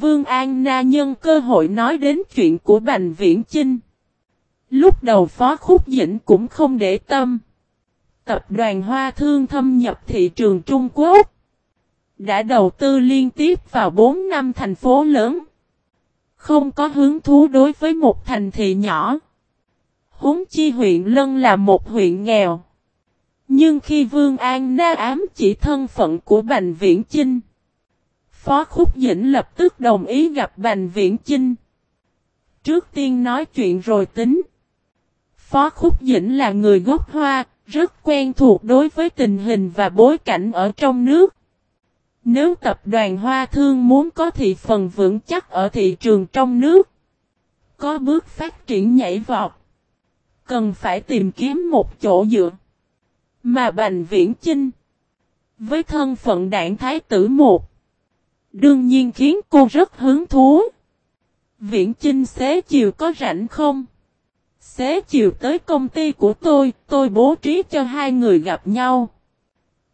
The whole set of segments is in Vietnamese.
Vương An Na nhân cơ hội nói đến chuyện của Bành Viễn Chinh. Lúc đầu Phó Khúc Dĩnh cũng không để tâm. Tập đoàn Hoa Thương thâm nhập thị trường Trung Quốc. Đã đầu tư liên tiếp vào 4 năm thành phố lớn. Không có hứng thú đối với một thành thị nhỏ. Húng chi huyện Lân là một huyện nghèo. Nhưng khi Vương An Na ám chỉ thân phận của Bành Viễn Chinh. Phó Khúc Dĩnh lập tức đồng ý gặp Bành Viễn Chinh. Trước tiên nói chuyện rồi tính. Phó Khúc Dĩnh là người gốc Hoa, rất quen thuộc đối với tình hình và bối cảnh ở trong nước. Nếu tập đoàn Hoa Thương muốn có thị phần vững chắc ở thị trường trong nước, có bước phát triển nhảy vọt, cần phải tìm kiếm một chỗ dựa. Mà Bành Viễn Chinh, với thân phận đảng Thái tử một, đương nhiên khiến cô rất hứng thú. Viễn Chinh xế chiều có rảnh không? Xế chiều tới công ty của tôi, tôi bố trí cho hai người gặp nhau.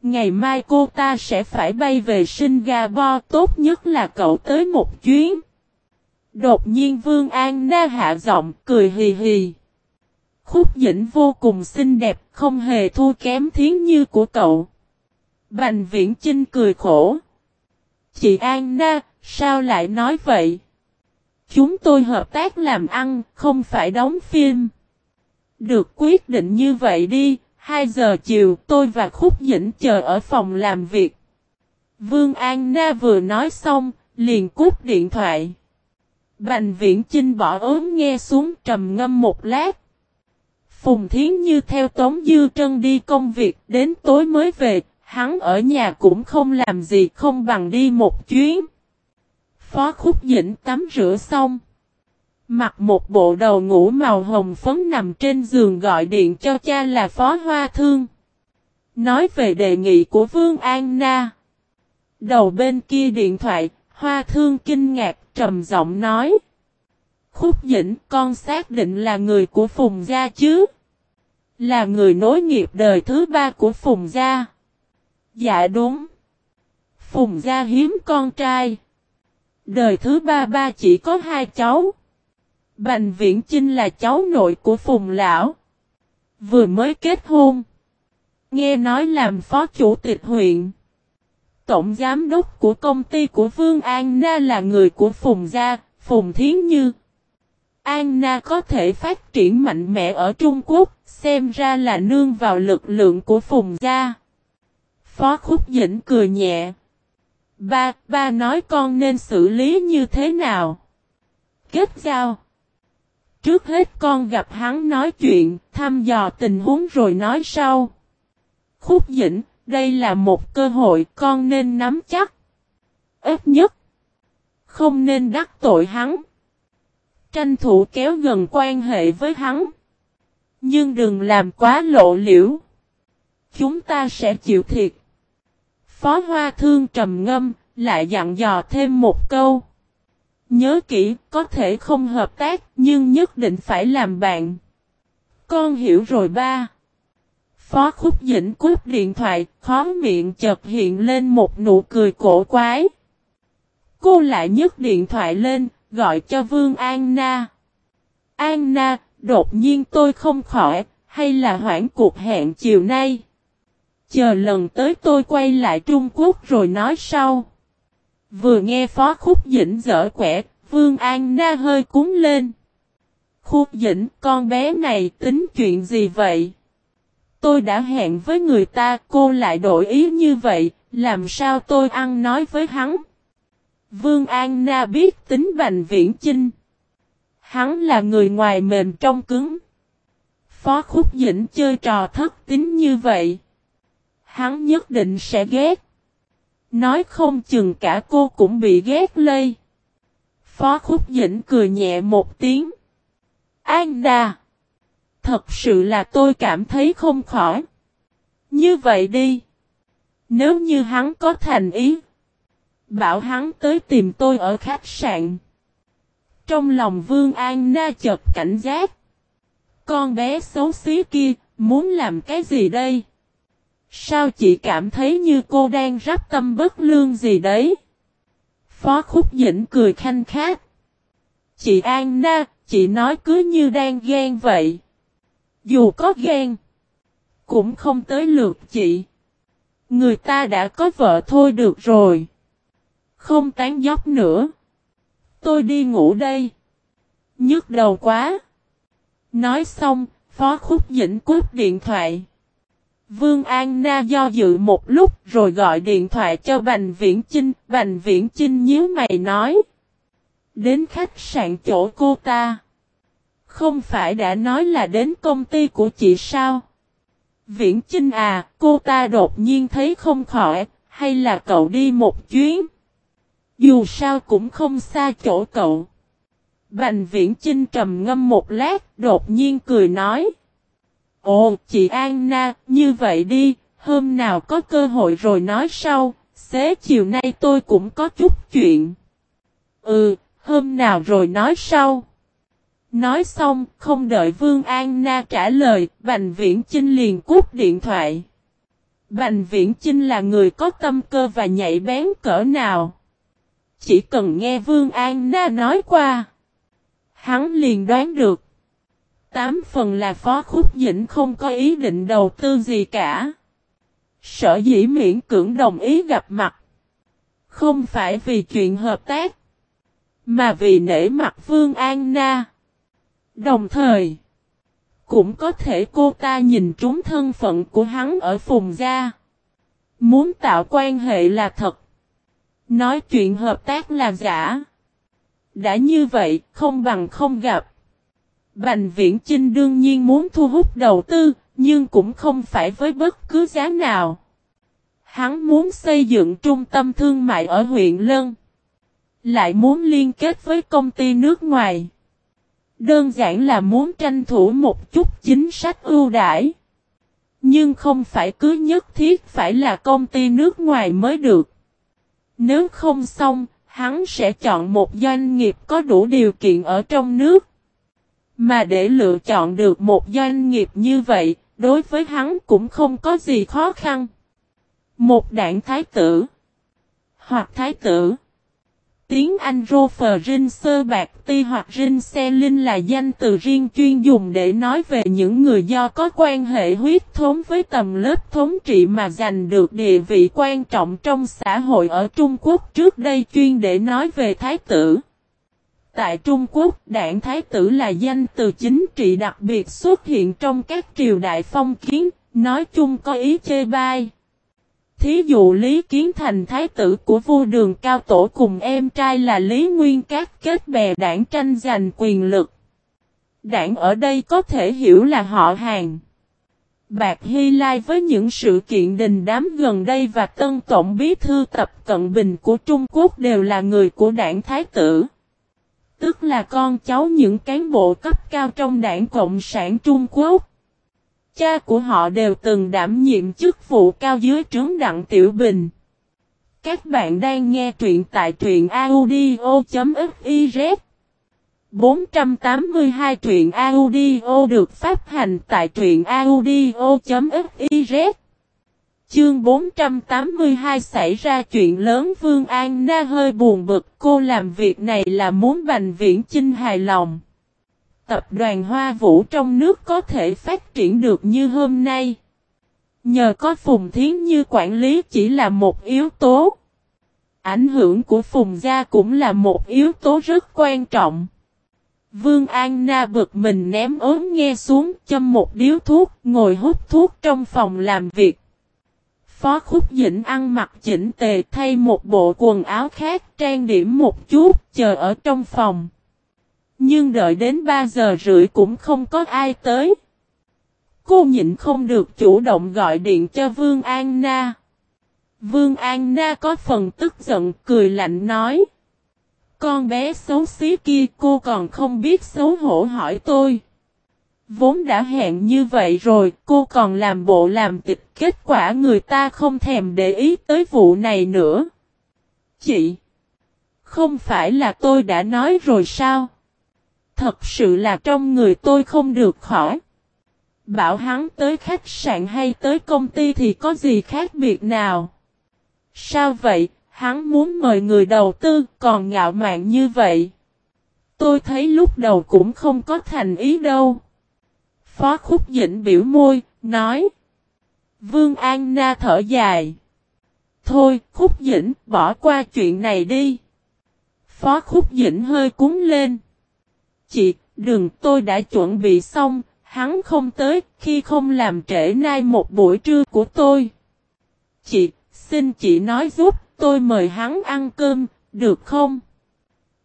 Ngày mai cô ta sẽ phải bay về Singapore, tốt nhất là cậu tới một chuyến. Đột nhiên Vương An Na hạ giọng, cười hì hì. Khúc dĩnh vô cùng xinh đẹp, không hề thua kém thiến như của cậu. Bành viễn Trinh cười khổ. Chị Anna, sao lại nói vậy? Chúng tôi hợp tác làm ăn, không phải đóng phim. Được quyết định như vậy đi, 2 giờ chiều tôi và Khúc Dĩnh chờ ở phòng làm việc. Vương Anna vừa nói xong, liền cúp điện thoại. Bành viễn Trinh bỏ ốm nghe xuống trầm ngâm một lát. Phùng Thiến Như theo Tống Dư Trân đi công việc đến tối mới về, hắn ở nhà cũng không làm gì không bằng đi một chuyến. Phó Khúc Dĩnh tắm rửa xong. Mặc một bộ đầu ngủ màu hồng phấn nằm trên giường gọi điện cho cha là Phó Hoa Thương. Nói về đề nghị của Vương An Na. Đầu bên kia điện thoại, Hoa Thương kinh ngạc trầm giọng nói. Khúc Dĩnh con xác định là người của Phùng Gia chứ? Là người nối nghiệp đời thứ ba của Phùng Gia. Dạ đúng. Phùng Gia hiếm con trai. Đời thứ ba ba chỉ có hai cháu. Bành Viễn Chinh là cháu nội của Phùng Lão. Vừa mới kết hôn. Nghe nói làm phó chủ tịch huyện. Tổng giám đốc của công ty của Vương An Na là người của Phùng Gia, Phùng Thiến Như. An Na có thể phát triển mạnh mẽ ở Trung Quốc, xem ra là nương vào lực lượng của Phùng Gia. Phó Khúc Dĩnh cười nhẹ. Ba, ba nói con nên xử lý như thế nào? Kết giao. Trước hết con gặp hắn nói chuyện, thăm dò tình huống rồi nói sau. Khúc Dĩnh, đây là một cơ hội con nên nắm chắc. Ít nhất, không nên đắc tội hắn. Tranh thủ kéo gần quan hệ với hắn. Nhưng đừng làm quá lộ liễu. Chúng ta sẽ chịu thiệt. Phó Hoa Thương trầm ngâm, lại dặn dò thêm một câu. Nhớ kỹ, có thể không hợp tác, nhưng nhất định phải làm bạn. Con hiểu rồi ba. Phó Khúc Dĩnh cúp điện thoại, khó miệng chợt hiện lên một nụ cười cổ quái. Cô lại nhấc điện thoại lên, gọi cho Vương An Na. An Na, đột nhiên tôi không khỏi, hay là hoãn cuộc hẹn chiều nay? Chờ lần tới tôi quay lại Trung Quốc rồi nói sau. Vừa nghe Phó Khúc Dĩnh dở quẻ, Vương An Na hơi cúng lên. Khúc Dĩnh, con bé này tính chuyện gì vậy? Tôi đã hẹn với người ta, cô lại đổi ý như vậy, làm sao tôi ăn nói với hắn? Vương An Na biết tính Bành Viễn Chinh. Hắn là người ngoài mềm trong cứng. Phó Khúc Dĩnh chơi trò thất tính như vậy. Hắn nhất định sẽ ghét. Nói không chừng cả cô cũng bị ghét lây. Phó Khúc Dĩnh cười nhẹ một tiếng. An đà. Thật sự là tôi cảm thấy không khỏi. Như vậy đi. Nếu như hắn có thành ý. Bảo hắn tới tìm tôi ở khách sạn. Trong lòng Vương An Na chợt cảnh giác. Con bé xấu xí kia, muốn làm cái gì đây? Sao chị cảm thấy như cô đang rắp tâm bất lương gì đấy? Phó Khúc Dĩnh cười khanh khát. Chị An Na, chị nói cứ như đang ghen vậy. Dù có ghen, cũng không tới lượt chị. Người ta đã có vợ thôi được rồi. Không tán dốc nữa. Tôi đi ngủ đây. Nhức đầu quá. Nói xong, Phó Khúc Dĩnh cúp điện thoại. Vương An Na do dự một lúc rồi gọi điện thoại cho Bành Viễn Chinh. Bành Viễn Chinh nhíu mày nói. Đến khách sạn chỗ cô ta. Không phải đã nói là đến công ty của chị sao? Viễn Chinh à, cô ta đột nhiên thấy không khỏi, hay là cậu đi một chuyến? Dù sao cũng không xa chỗ cậu. Bành Viễn Chinh trầm ngâm một lát, đột nhiên cười nói. Ồ, chị Anna, như vậy đi, hôm nào có cơ hội rồi nói sau, xế chiều nay tôi cũng có chút chuyện. Ừ, hôm nào rồi nói sau. Nói xong, không đợi Vương Anna trả lời, Bành Viễn Chinh liền cút điện thoại. Bành Viễn Chinh là người có tâm cơ và nhạy bén cỡ nào. Chỉ cần nghe Vương Anna nói qua. Hắn liền đoán được. Tám phần là Phó Khúc Dĩnh không có ý định đầu tư gì cả. Sở dĩ miễn cưỡng đồng ý gặp mặt. Không phải vì chuyện hợp tác. Mà vì nể mặt Vương An Na. Đồng thời. Cũng có thể cô ta nhìn trúng thân phận của hắn ở phùng gia. Muốn tạo quan hệ là thật. Nói chuyện hợp tác là giả. Đã như vậy, không bằng không gặp. Bành Viễn Chinh đương nhiên muốn thu hút đầu tư, nhưng cũng không phải với bất cứ giá nào. Hắn muốn xây dựng trung tâm thương mại ở huyện Lân. Lại muốn liên kết với công ty nước ngoài. Đơn giản là muốn tranh thủ một chút chính sách ưu đãi. Nhưng không phải cứ nhất thiết phải là công ty nước ngoài mới được. Nếu không xong, hắn sẽ chọn một doanh nghiệp có đủ điều kiện ở trong nước. Mà để lựa chọn được một doanh nghiệp như vậy, đối với hắn cũng không có gì khó khăn. Một đảng thái tử hoặc thái tử Tiếng Anh Rofer Sơ Bạc Ti hoặc Rin Linh là danh từ riêng chuyên dùng để nói về những người do có quan hệ huyết thống với tầm lớp thống trị mà giành được địa vị quan trọng trong xã hội ở Trung Quốc trước đây chuyên để nói về thái tử. Tại Trung Quốc, đảng thái tử là danh từ chính trị đặc biệt xuất hiện trong các triều đại phong kiến, nói chung có ý chê bai. Thí dụ Lý Kiến Thành thái tử của vua đường cao tổ cùng em trai là Lý Nguyên Cát kết bè đảng tranh giành quyền lực. Đảng ở đây có thể hiểu là họ hàng. Bạc Hy Lai với những sự kiện đình đám gần đây và tân tổng bí thư tập cận bình của Trung Quốc đều là người của đảng Thái tử. Tức là con cháu những cán bộ cấp cao trong đảng Cộng sản Trung Quốc. Cha của họ đều từng đảm nhiệm chức vụ cao dưới trướng Đặng Tiểu Bình. Các bạn đang nghe truyện tại truyện audio.fiz 482 truyện audio được phát hành tại truyện audio.fiz Chương 482 xảy ra chuyện lớn Vương An Na hơi buồn bực cô làm việc này là muốn Bành Viễn Chinh hài lòng tập đoàn Hoa Vũ trong nước có thể phát triển được như hôm nay. Nhờ có Phùng Thiến như quản lý chỉ là một yếu tố. Ảnh hưởng của Phùng Gia cũng là một yếu tố rất quan trọng. Vương An Na bực mình ném ốm nghe xuống châm một điếu thuốc, ngồi hút thuốc trong phòng làm việc. Phó Khúc Dĩnh ăn mặc chỉnh tề, thay một bộ quần áo khác, trang điểm một chút, chờ ở trong phòng. Nhưng đợi đến 3 giờ rưỡi cũng không có ai tới. Cô nhịn không được chủ động gọi điện cho Vương An Na. Vương An Na có phần tức giận, cười lạnh nói. Con bé xấu xí kia, cô còn không biết xấu hổ hỏi tôi. Vốn đã hẹn như vậy rồi, cô còn làm bộ làm tịch, kết quả người ta không thèm để ý tới vụ này nữa. Chị! Không phải là tôi đã nói rồi sao? Thật sự là trong người tôi không được khỏi. Bảo hắn tới khách sạn hay tới công ty thì có gì khác biệt nào? Sao vậy? hắn muốn mời người đầu tư, còn ngạo mạn như vậy. Tôi thấy lúc đầu cũng không có thành ý đâu. Phó Khúc Dĩnh biểu môi, nói. Vương An Na thở dài. Thôi, Khúc Dĩnh, bỏ qua chuyện này đi. Phó Khúc Dĩnh hơi cúng lên. Chị, đừng, tôi đã chuẩn bị xong, hắn không tới, khi không làm trễ nay một buổi trưa của tôi. Chị, xin chị nói giúp, tôi mời hắn ăn cơm, được không?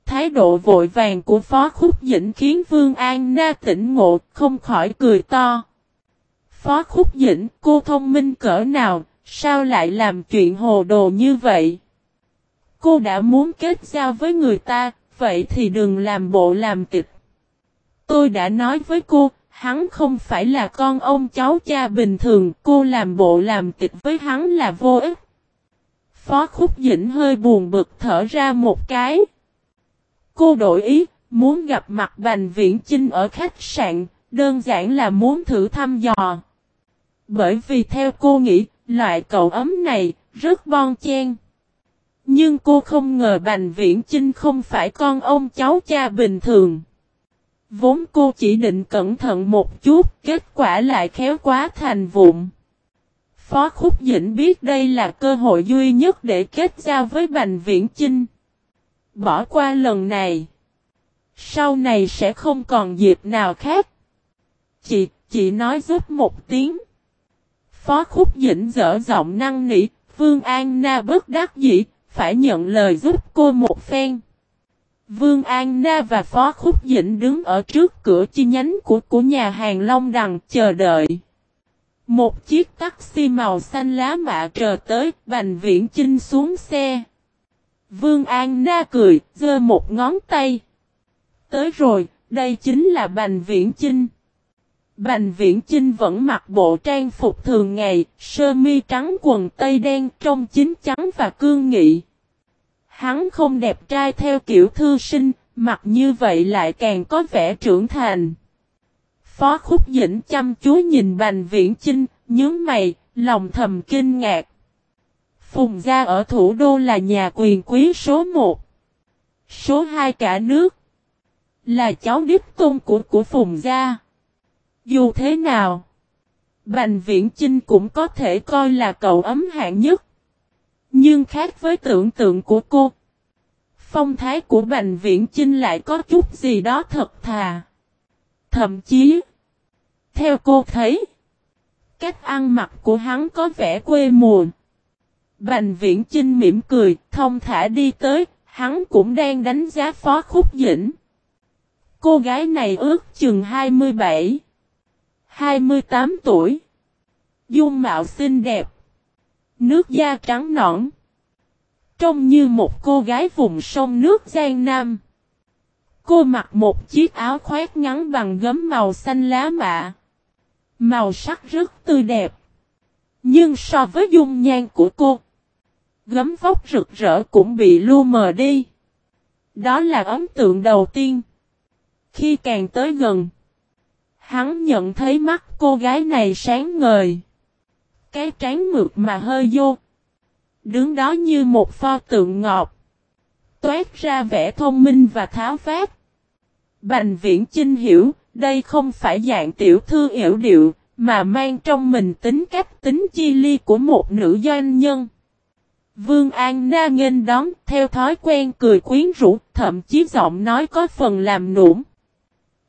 Thái độ vội vàng của Phó Khúc Dĩnh khiến Vương An Na tỉnh ngộ, không khỏi cười to. Phó Khúc Dĩnh, cô thông minh cỡ nào, sao lại làm chuyện hồ đồ như vậy? Cô đã muốn kết giao với người ta, vậy thì đừng làm bộ làm tịch. Tôi đã nói với cô, hắn không phải là con ông cháu cha bình thường, cô làm bộ làm tịch với hắn là vô ích. Phó Khúc Dĩnh hơi buồn bực thở ra một cái. Cô đổi ý, muốn gặp mặt Bành Viễn Chinh ở khách sạn, đơn giản là muốn thử thăm dò. Bởi vì theo cô nghĩ, loại cậu ấm này, rất bon chen. Nhưng cô không ngờ Bành Viễn Chinh không phải con ông cháu cha bình thường. Vốn cô chỉ định cẩn thận một chút, kết quả lại khéo quá thành vụn. Phó Khúc Dĩnh biết đây là cơ hội duy nhất để kết giao với Bành Viễn Chinh. Bỏ qua lần này. Sau này sẽ không còn dịp nào khác. Chị, chị nói giúp một tiếng. Phó Khúc Dĩnh dở giọng năng nỉ, Vương An Na bất đắc dĩ, phải nhận lời giúp cô một phen. Vương An Na và Phó Khúc Dĩnh đứng ở trước cửa chi nhánh của của nhà hàng Long Đằng chờ đợi. Một chiếc taxi màu xanh lá mạ chờ tới, Bành Viễn Chinh xuống xe. Vương An Na cười, giơ một ngón tay. Tới rồi, đây chính là Bành Viễn Chinh. Bành Viễn Chinh vẫn mặc bộ trang phục thường ngày, sơ mi trắng quần tây đen trong chính trắng và cương nghị. Hắn không đẹp trai theo kiểu thư sinh, mặc như vậy lại càng có vẻ trưởng thành. Phó Khúc Dĩnh chăm chú nhìn Bành Viễn Chinh, nhớ mày, lòng thầm kinh ngạc. Phùng Gia ở thủ đô là nhà quyền quý số 1. Số 2 cả nước. Là cháu đích tôn của của Phùng Gia. Dù thế nào, Bành Viễn Chinh cũng có thể coi là cậu ấm hạng nhất. Nhưng khác với tưởng tượng của cô, phong thái của Bành Viễn Chinh lại có chút gì đó thật thà. Thậm chí, theo cô thấy, cách ăn mặc của hắn có vẻ quê mùa. Bành Viễn Chinh mỉm cười, thông thả đi tới, hắn cũng đang đánh giá phó khúc dĩnh. Cô gái này ước chừng 27, 28 tuổi. Dung mạo xinh đẹp. Nước da trắng nõn. Trông như một cô gái vùng sông nước Giang Nam. Cô mặc một chiếc áo khoét ngắn bằng gấm màu xanh lá mạ. Màu sắc rất tươi đẹp. Nhưng so với dung nhan của cô, gấm vóc rực rỡ cũng bị lu mờ đi. Đó là ấn tượng đầu tiên. Khi càng tới gần, hắn nhận thấy mắt cô gái này sáng ngời. Cái trán mượt mà hơi vô. Đứng đó như một pho tượng ngọc. Toát ra vẻ thông minh và tháo phát. Bành viễn chinh hiểu, đây không phải dạng tiểu thư hiểu điệu, mà mang trong mình tính cách tính chi ly của một nữ doanh nhân. Vương An Na nghênh đón, theo thói quen cười quyến rũ, thậm chí giọng nói có phần làm nũng.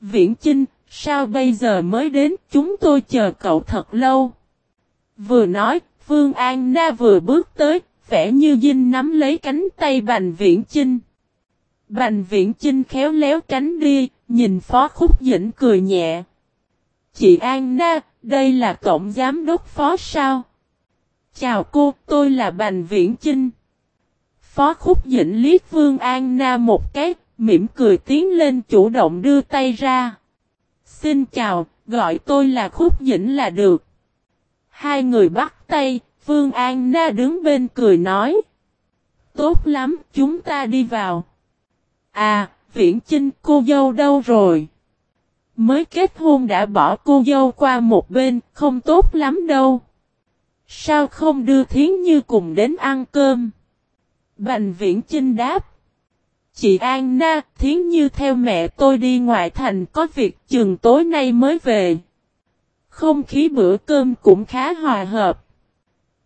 Viễn Chinh, sao bây giờ mới đến, chúng tôi chờ cậu thật lâu. Vừa nói, Vương An Na vừa bước tới, vẻ như dinh nắm lấy cánh tay Bành Viễn Chinh. Bành Viễn Chinh khéo léo tránh đi, nhìn Phó Khúc Dĩnh cười nhẹ. Chị An Na, đây là cổng Giám Đốc Phó sao? Chào cô, tôi là Bành Viễn Chinh. Phó Khúc Dĩnh liếc Vương An Na một cái, mỉm cười tiến lên chủ động đưa tay ra. Xin chào, gọi tôi là Khúc Dĩnh là được. Hai người bắt tay, Vương An Na đứng bên cười nói. Tốt lắm, chúng ta đi vào. À, Viễn Chinh cô dâu đâu rồi? Mới kết hôn đã bỏ cô dâu qua một bên, không tốt lắm đâu. Sao không đưa Thiến Như cùng đến ăn cơm? Bành viễn Chinh đáp. Chị An Na, thiến như theo mẹ tôi đi ngoại thành có việc chừng tối nay mới về. Không khí bữa cơm cũng khá hòa hợp.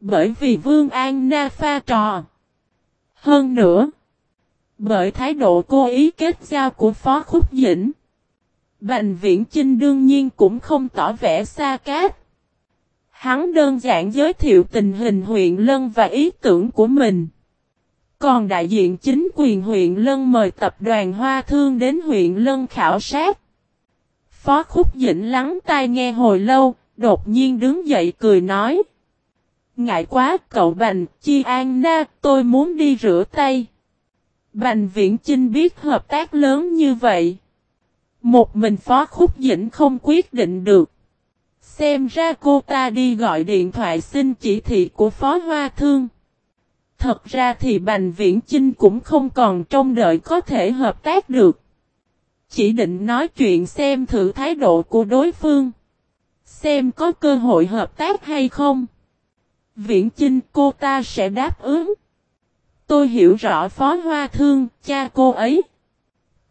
Bởi vì Vương An Na pha trò. Hơn nữa. Bởi thái độ cố ý kết giao của Phó Khúc Dĩnh. Bành Viễn Chinh đương nhiên cũng không tỏ vẻ xa cát. Hắn đơn giản giới thiệu tình hình huyện Lân và ý tưởng của mình. Còn đại diện chính quyền huyện Lân mời tập đoàn Hoa Thương đến huyện Lân khảo sát. Phó Khúc Dĩnh lắng tai nghe hồi lâu, đột nhiên đứng dậy cười nói. Ngại quá cậu Bành, Chi An Na, tôi muốn đi rửa tay. Bành Viễn Chinh biết hợp tác lớn như vậy. Một mình Phó Khúc Dĩnh không quyết định được. Xem ra cô ta đi gọi điện thoại xin chỉ thị của Phó Hoa Thương. Thật ra thì Bành Viễn Chinh cũng không còn trông đợi có thể hợp tác được. Chỉ định nói chuyện xem thử thái độ của đối phương. Xem có cơ hội hợp tác hay không. Viễn Chinh cô ta sẽ đáp ứng. Tôi hiểu rõ Phó Hoa Thương, cha cô ấy.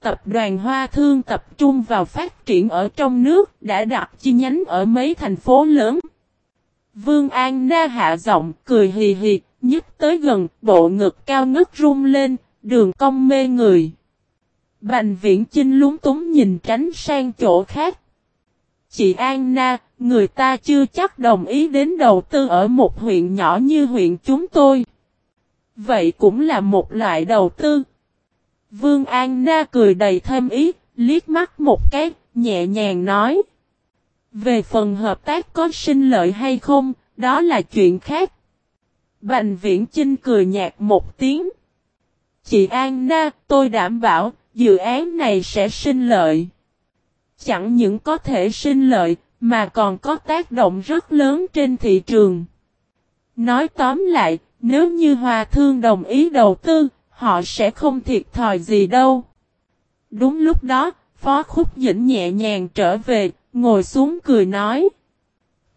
Tập đoàn Hoa Thương tập trung vào phát triển ở trong nước, đã đặt chi nhánh ở mấy thành phố lớn. Vương An Na hạ giọng, cười hì hì, nhích tới gần, bộ ngực cao ngất rung lên, đường cong mê người. Bành viễn Trinh lúng túng nhìn tránh sang chỗ khác. Chị An Na, người ta chưa chắc đồng ý đến đầu tư ở một huyện nhỏ như huyện chúng tôi. Vậy cũng là một loại đầu tư. Vương An Na cười đầy thêm ý, liếc mắt một cái, nhẹ nhàng nói. Về phần hợp tác có sinh lợi hay không, đó là chuyện khác. Bành viễn Chinh cười nhạt một tiếng. Chị An Na, tôi đảm bảo, dự án này sẽ sinh lợi. Chẳng những có thể sinh lợi, mà còn có tác động rất lớn trên thị trường. Nói tóm lại, nếu như Hòa Thương đồng ý đầu tư, họ sẽ không thiệt thòi gì đâu. Đúng lúc đó, Phó Khúc Dĩnh nhẹ nhàng trở về, ngồi xuống cười nói.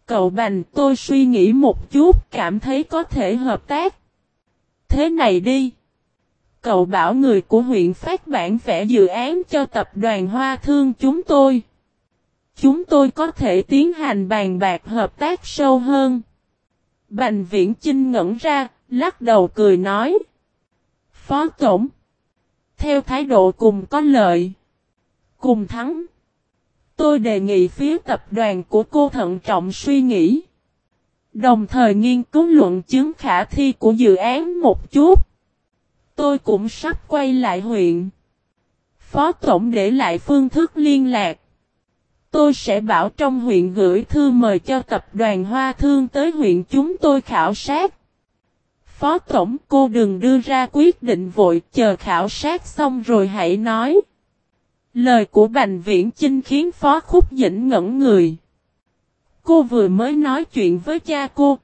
Cậu Bành tôi suy nghĩ một chút cảm thấy có thể hợp tác. Thế này đi. Cậu bảo người của huyện phát bản vẽ dự án cho tập đoàn Hoa Thương chúng tôi. Chúng tôi có thể tiến hành bàn bạc hợp tác sâu hơn. Bành viễn Chinh ngẩn ra, lắc đầu cười nói. Phó Tổng. Theo thái độ cùng có lợi. Cùng thắng. Tôi đề nghị phía tập đoàn của cô thận trọng suy nghĩ. Đồng thời nghiên cứu luận chứng khả thi của dự án một chút. Tôi cũng sắp quay lại huyện. Phó Tổng để lại phương thức liên lạc. Tôi sẽ bảo trong huyện gửi thư mời cho tập đoàn Hoa Thương tới huyện chúng tôi khảo sát. Phó Tổng, cô đừng đưa ra quyết định vội, chờ khảo sát xong rồi hãy nói. Lời của Bành Viễn Chinh khiến Phó Khúc Dĩnh ngẩn người. Cô vừa mới nói chuyện với cha cô.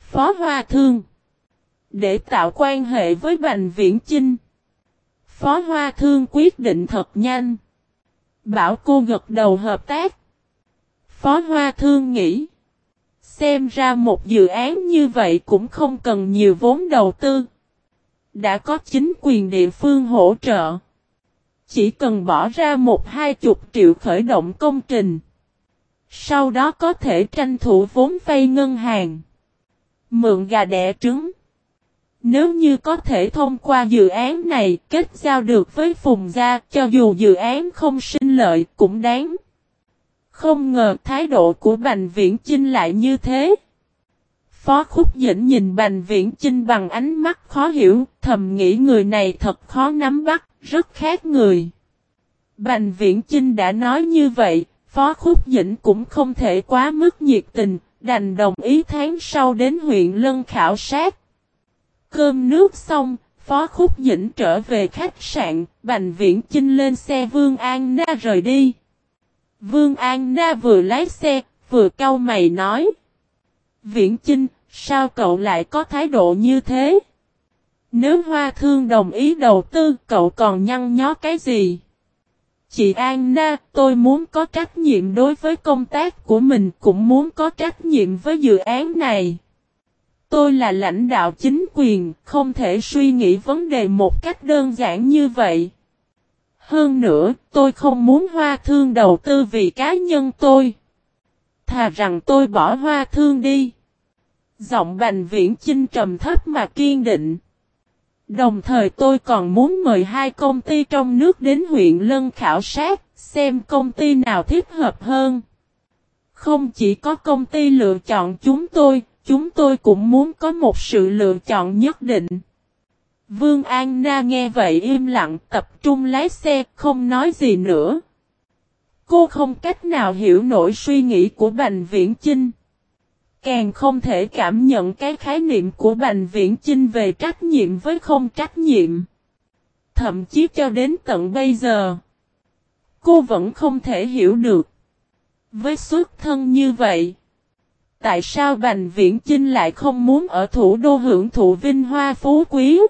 Phó Hoa Thương. Để tạo quan hệ với Bành Viễn Chinh. Phó Hoa Thương quyết định thật nhanh. Bảo cô gật đầu hợp tác. Phó Hoa Thương nghĩ. Xem ra một dự án như vậy cũng không cần nhiều vốn đầu tư. Đã có chính quyền địa phương hỗ trợ. Chỉ cần bỏ ra một hai chục triệu khởi động công trình. Sau đó có thể tranh thủ vốn vay ngân hàng. Mượn gà đẻ trứng. Nếu như có thể thông qua dự án này kết giao được với Phùng Gia cho dù dự án không sinh lợi cũng đáng. Không ngờ thái độ của Bành Viễn Chinh lại như thế. Phó Khúc Dĩnh nhìn Bành Viễn Chinh bằng ánh mắt khó hiểu, thầm nghĩ người này thật khó nắm bắt, rất khác người. Bành Viễn Chinh đã nói như vậy, Phó Khúc Dĩnh cũng không thể quá mức nhiệt tình, đành đồng ý tháng sau đến huyện Lân khảo sát. Cơm nước xong, Phó Khúc Dĩnh trở về khách sạn, Bành Viễn Chinh lên xe Vương An Na rời đi. Vương An Na vừa lái xe, vừa cau mày nói. Viễn Chinh, sao cậu lại có thái độ như thế? Nếu Hoa Thương đồng ý đầu tư, cậu còn nhăn nhó cái gì? Chị An Na, tôi muốn có trách nhiệm đối với công tác của mình, cũng muốn có trách nhiệm với dự án này. Tôi là lãnh đạo chính quyền, không thể suy nghĩ vấn đề một cách đơn giản như vậy. Hơn nữa, tôi không muốn hoa thương đầu tư vì cá nhân tôi. Thà rằng tôi bỏ hoa thương đi. Giọng bành viễn chinh trầm thấp mà kiên định. Đồng thời tôi còn muốn mời hai công ty trong nước đến huyện Lân khảo sát, xem công ty nào thích hợp hơn. Không chỉ có công ty lựa chọn chúng tôi, chúng tôi cũng muốn có một sự lựa chọn nhất định. Vương An Na nghe vậy im lặng tập trung lái xe không nói gì nữa. Cô không cách nào hiểu nổi suy nghĩ của Bành Viễn Chinh. Càng không thể cảm nhận cái khái niệm của Bành Viễn Chinh về trách nhiệm với không trách nhiệm. Thậm chí cho đến tận bây giờ, cô vẫn không thể hiểu được. Với xuất thân như vậy, tại sao Bành Viễn Chinh lại không muốn ở thủ đô hưởng thụ vinh hoa phú quý?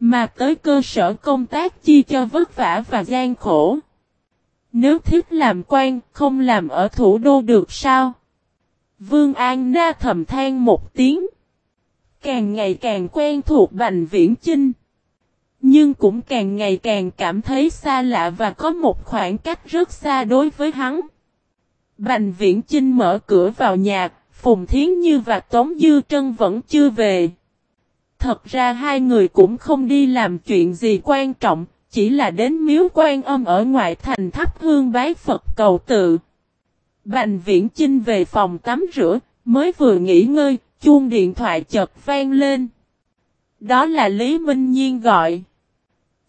Mà tới cơ sở công tác chi cho vất vả và gian khổ. Nếu thích làm quan, không làm ở thủ đô được sao? Vương An Na thầm than một tiếng. Càng ngày càng quen thuộc Bành Viễn Chinh. Nhưng cũng càng ngày càng cảm thấy xa lạ và có một khoảng cách rất xa đối với hắn. Bành Viễn Chinh mở cửa vào nhà, Phùng Thiến Như và Tống Dư Trân vẫn chưa về. Thật ra hai người cũng không đi làm chuyện gì quan trọng, chỉ là đến miếu quan âm ở ngoại thành thắp hương bái Phật cầu tự. Bành viễn chinh về phòng tắm rửa, mới vừa nghỉ ngơi, chuông điện thoại chợt vang lên. Đó là Lý Minh Nhiên gọi.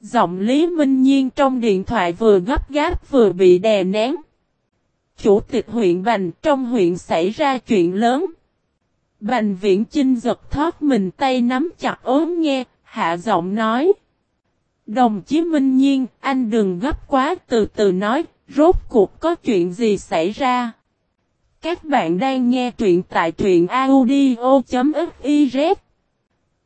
Giọng Lý Minh Nhiên trong điện thoại vừa gấp gáp vừa bị đè nén. Chủ tịch huyện Bành trong huyện xảy ra chuyện lớn. Bành viễn chinh giật thoát mình tay nắm chặt ốm nghe, hạ giọng nói. Đồng chí Minh Nhiên, anh đừng gấp quá từ từ nói, rốt cuộc có chuyện gì xảy ra. Các bạn đang nghe truyện tại truyện audio.fiz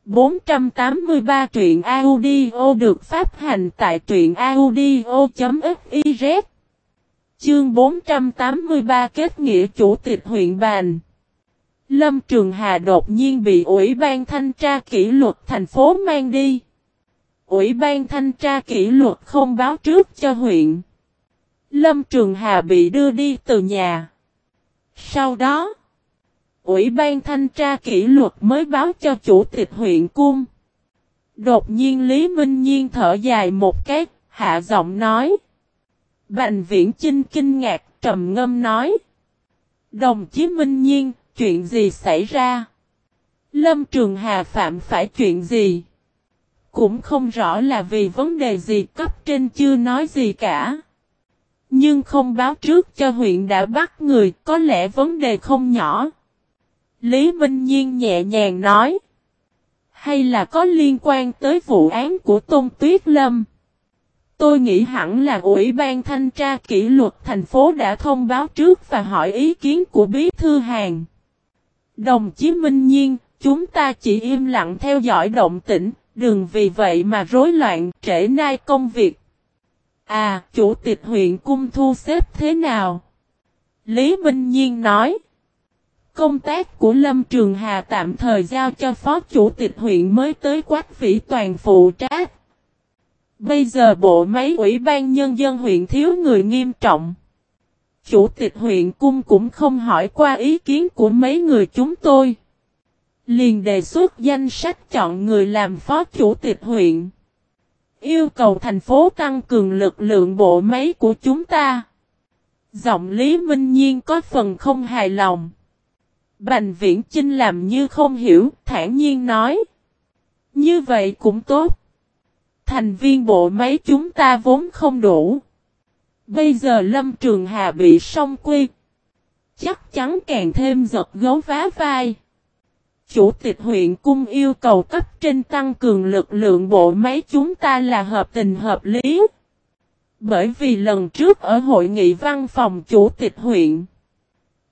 483 truyện audio được phát hành tại truyện audio.fiz Chương 483 kết nghĩa chủ tịch huyện Bàn Lâm Trường Hà đột nhiên bị Ủy ban Thanh tra kỷ luật thành phố mang đi. Ủy ban Thanh tra kỷ luật không báo trước cho huyện. Lâm Trường Hà bị đưa đi từ nhà. Sau đó, Ủy ban Thanh tra kỷ luật mới báo cho Chủ tịch huyện cung. Đột nhiên Lý Minh Nhiên thở dài một cái, hạ giọng nói. Bành viễn Chinh kinh ngạc, trầm ngâm nói. Đồng chí Minh Nhiên, chuyện gì xảy ra? Lâm Trường Hà phạm phải chuyện gì? Cũng không rõ là vì vấn đề gì cấp trên chưa nói gì cả. Nhưng không báo trước cho huyện đã bắt người, có lẽ vấn đề không nhỏ. Lý Minh Nhiên nhẹ nhàng nói. Hay là có liên quan tới vụ án của Tôn Tuyết Lâm? Tôi nghĩ hẳn là Ủy ban Thanh tra kỷ luật thành phố đã thông báo trước và hỏi ý kiến của Bí Thư Hàng. Đồng chí Minh Nhiên, chúng ta chỉ im lặng theo dõi động tĩnh, đừng vì vậy mà rối loạn trễ nai công việc. À, chủ tịch huyện cung thu xếp thế nào? Lý Minh Nhiên nói. Công tác của Lâm Trường Hà tạm thời giao cho phó chủ tịch huyện mới tới quách vĩ toàn phụ trách. Bây giờ bộ máy ủy ban nhân dân huyện thiếu người nghiêm trọng. Chủ tịch huyện cung cũng không hỏi qua ý kiến của mấy người chúng tôi. Liền đề xuất danh sách chọn người làm phó chủ tịch huyện. Yêu cầu thành phố tăng cường lực lượng bộ máy của chúng ta. Giọng Lý Minh Nhiên có phần không hài lòng. Bành viễn Chinh làm như không hiểu, thản nhiên nói. Như vậy cũng tốt. Thành viên bộ máy chúng ta vốn không đủ. Bây giờ Lâm Trường Hà bị song quy. Chắc chắn càng thêm giật gấu vá vai. Chủ tịch huyện cung yêu cầu cấp trên tăng cường lực lượng bộ máy chúng ta là hợp tình hợp lý. Bởi vì lần trước ở hội nghị văn phòng chủ tịch huyện,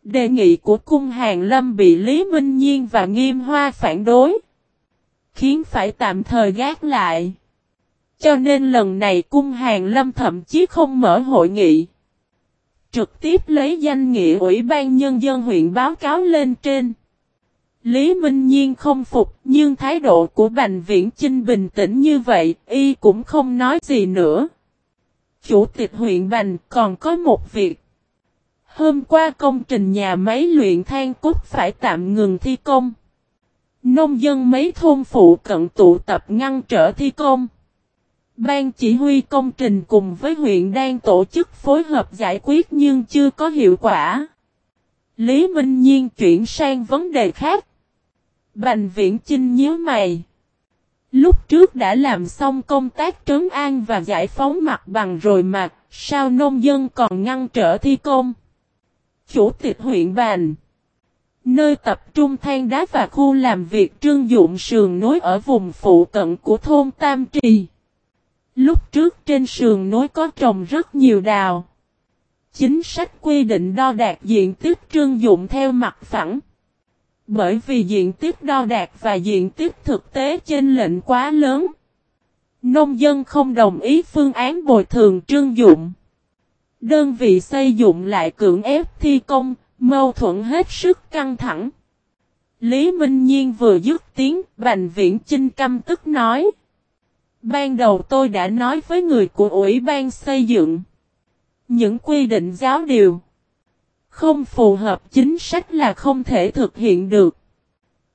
đề nghị của cung hàng lâm bị Lý Minh Nhiên và Nghiêm Hoa phản đối, khiến phải tạm thời gác lại. Cho nên lần này cung hàng lâm thậm chí không mở hội nghị. Trực tiếp lấy danh nghĩa Ủy ban Nhân dân huyện báo cáo lên trên. Lý Minh Nhiên không phục, nhưng thái độ của Bành Viễn Chinh bình tĩnh như vậy, y cũng không nói gì nữa. Chủ tịch huyện Bành còn có một việc. Hôm qua công trình nhà máy luyện than cốt phải tạm ngừng thi công. Nông dân mấy thôn phụ cận tụ tập ngăn trở thi công. Ban chỉ huy công trình cùng với huyện đang tổ chức phối hợp giải quyết nhưng chưa có hiệu quả. Lý Minh Nhiên chuyển sang vấn đề khác. Bành viễn Trinh nhớ mày. Lúc trước đã làm xong công tác trấn an và giải phóng mặt bằng rồi mà, sao nông dân còn ngăn trở thi công? Chủ tịch huyện Bành Nơi tập trung than đá và khu làm việc trương dụng sườn nối ở vùng phụ cận của thôn Tam Trì. Lúc trước trên sườn núi có trồng rất nhiều đào. Chính sách quy định đo đạt diện tích trương dụng theo mặt phẳng. Bởi vì diện tích đo đạt và diện tích thực tế trên lệnh quá lớn. Nông dân không đồng ý phương án bồi thường trương dụng. Đơn vị xây dựng lại cưỡng ép thi công, mâu thuẫn hết sức căng thẳng. Lý Minh Nhiên vừa dứt tiếng, Bành Viễn Chinh căm tức nói. Ban đầu tôi đã nói với người của Ủy ban xây dựng. Những quy định giáo điều không phù hợp chính sách là không thể thực hiện được.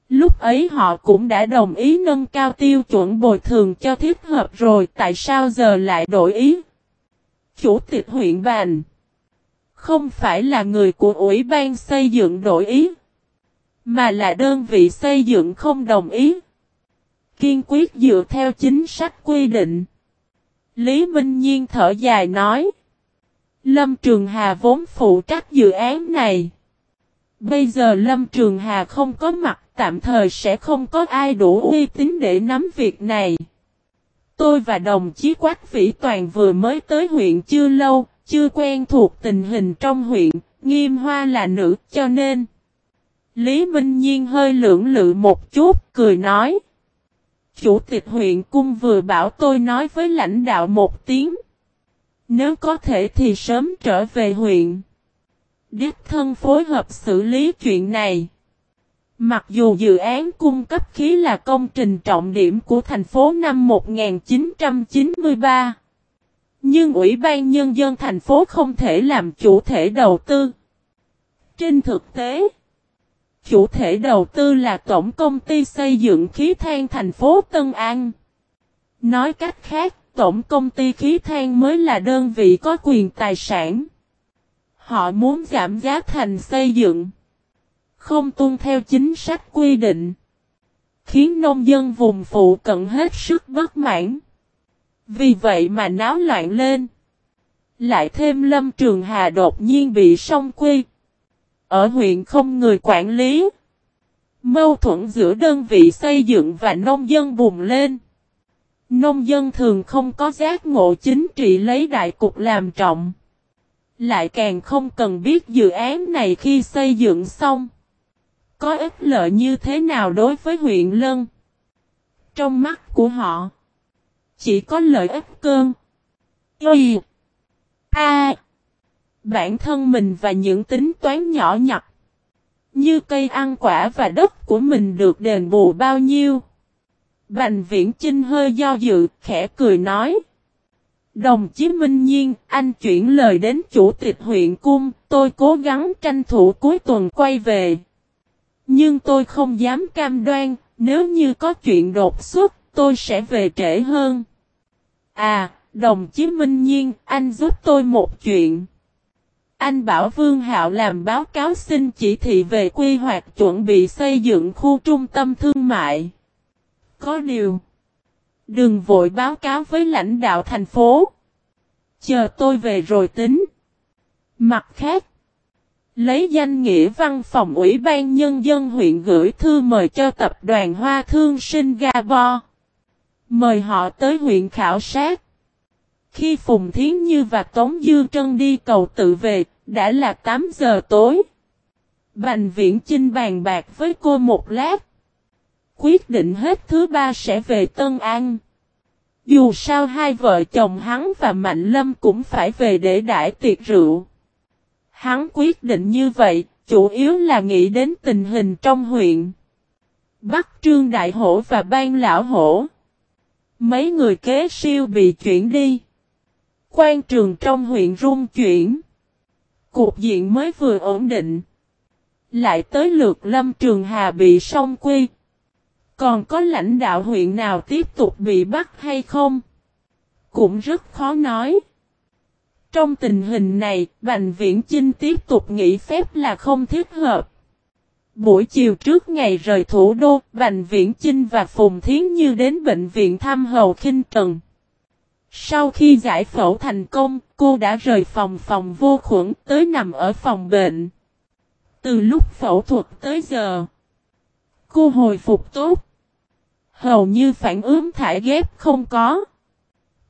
Lúc ấy họ cũng đã đồng ý nâng cao tiêu chuẩn bồi thường cho thiết hợp rồi, tại sao giờ lại đổi ý? Chủ tịch huyện Bành Không phải là người của Ủy ban xây dựng đổi ý, Mà là đơn vị xây dựng không đồng ý Kiên quyết dựa theo chính sách quy định Lý Minh Nhiên thở dài nói Lâm Trường Hà vốn phụ trách dự án này. Bây giờ Lâm Trường Hà không có mặt, tạm thời sẽ không có ai đủ uy tín để nắm việc này. Tôi và đồng chí Quách Vĩ Toàn vừa mới tới huyện chưa lâu, chưa quen thuộc tình hình trong huyện, nghiêm hoa là nữ cho nên. Lý Minh Nhiên hơi lưỡng lự một chút, cười nói. Chủ tịch huyện cung vừa bảo tôi nói với lãnh đạo một tiếng. Nếu có thể thì sớm trở về huyện. Đích thân phối hợp xử lý chuyện này. Mặc dù dự án cung cấp khí là công trình trọng điểm của thành phố năm 1993, nhưng Ủy ban Nhân dân thành phố không thể làm chủ thể đầu tư. Trên thực tế, chủ thể đầu tư là Tổng Công ty Xây dựng Khí than thành phố Tân An. Nói cách khác, Tổng Công ty Khí than mới là đơn vị có quyền tài sản. Họ muốn giảm giá thành xây dựng không tuân theo chính sách quy định, khiến nông dân vùng phụ cận hết sức bất mãn. Vì vậy mà náo loạn lên. Lại thêm Lâm Trường Hà đột nhiên bị song quy. Ở huyện không người quản lý. Mâu thuẫn giữa đơn vị xây dựng và nông dân bùng lên. Nông dân thường không có giác ngộ chính trị lấy đại cục làm trọng. Lại càng không cần biết dự án này khi xây dựng xong. Có ích lợi như thế nào đối với huyện Lân? Trong mắt của họ, chỉ có lợi ích cơn. Y. A. Bản thân mình và những tính toán nhỏ nhặt. Như cây ăn quả và đất của mình được đền bù bao nhiêu. Bành viễn Trinh hơi do dự, khẽ cười nói. Đồng chí Minh Nhiên, anh chuyển lời đến chủ tịch huyện cung, tôi cố gắng tranh thủ cuối tuần quay về. Nhưng tôi không dám cam đoan, nếu như có chuyện đột xuất, tôi sẽ về trễ hơn. À, đồng chí Minh Nhiên, anh giúp tôi một chuyện. Anh bảo Vương Hạo làm báo cáo xin chỉ thị về quy hoạch chuẩn bị xây dựng khu trung tâm thương mại. Có điều, đừng vội báo cáo với lãnh đạo thành phố. Chờ tôi về rồi tính. Mặt khác, Lấy danh nghĩa văn phòng Ủy ban Nhân dân huyện gửi thư mời cho tập đoàn Hoa Thương Singapore. Mời họ tới huyện khảo sát. Khi Phùng Thiến Như và Tống Dư Trân đi cầu tự về, đã là 8 giờ tối. Bành viễn Chinh bàn bạc với cô một lát. Quyết định hết thứ ba sẽ về Tân An. Dù sao hai vợ chồng hắn và Mạnh Lâm cũng phải về để đãi tiệc rượu. Hắn quyết định như vậy, chủ yếu là nghĩ đến tình hình trong huyện. Bắc Trương Đại Hổ và Ban Lão Hổ. Mấy người kế siêu bị chuyển đi. Quan trường trong huyện rung chuyển. cuộc diện mới vừa ổn định. Lại tới lượt lâm trường hà bị song quy. Còn có lãnh đạo huyện nào tiếp tục bị bắt hay không? Cũng rất khó nói. Trong tình hình này, Bành Viễn Chinh tiếp tục nghỉ phép là không thích hợp. Buổi chiều trước ngày rời thủ đô, Bành Viễn Chinh và Phùng Thiến Như đến bệnh viện thăm Hầu Kinh Trần. Sau khi giải phẫu thành công, cô đã rời phòng phòng vô khuẩn tới nằm ở phòng bệnh. Từ lúc phẫu thuật tới giờ, cô hồi phục tốt. Hầu như phản ứng thải ghép không có.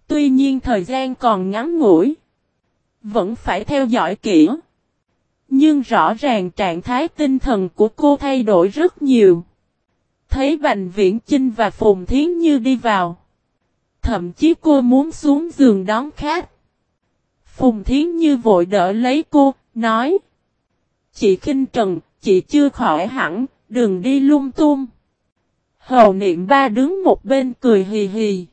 Tuy nhiên thời gian còn ngắn ngủi. Vẫn phải theo dõi kỹ. Nhưng rõ ràng trạng thái tinh thần của cô thay đổi rất nhiều. Thấy Bành Viễn Chinh và Phùng Thiến Như đi vào. Thậm chí cô muốn xuống giường đón khách. Phùng Thiến Như vội đỡ lấy cô, nói. Chị Kinh Trần, chị chưa khỏi hẳn, đừng đi lung tung. Hầu niệm ba đứng một bên cười hì hì.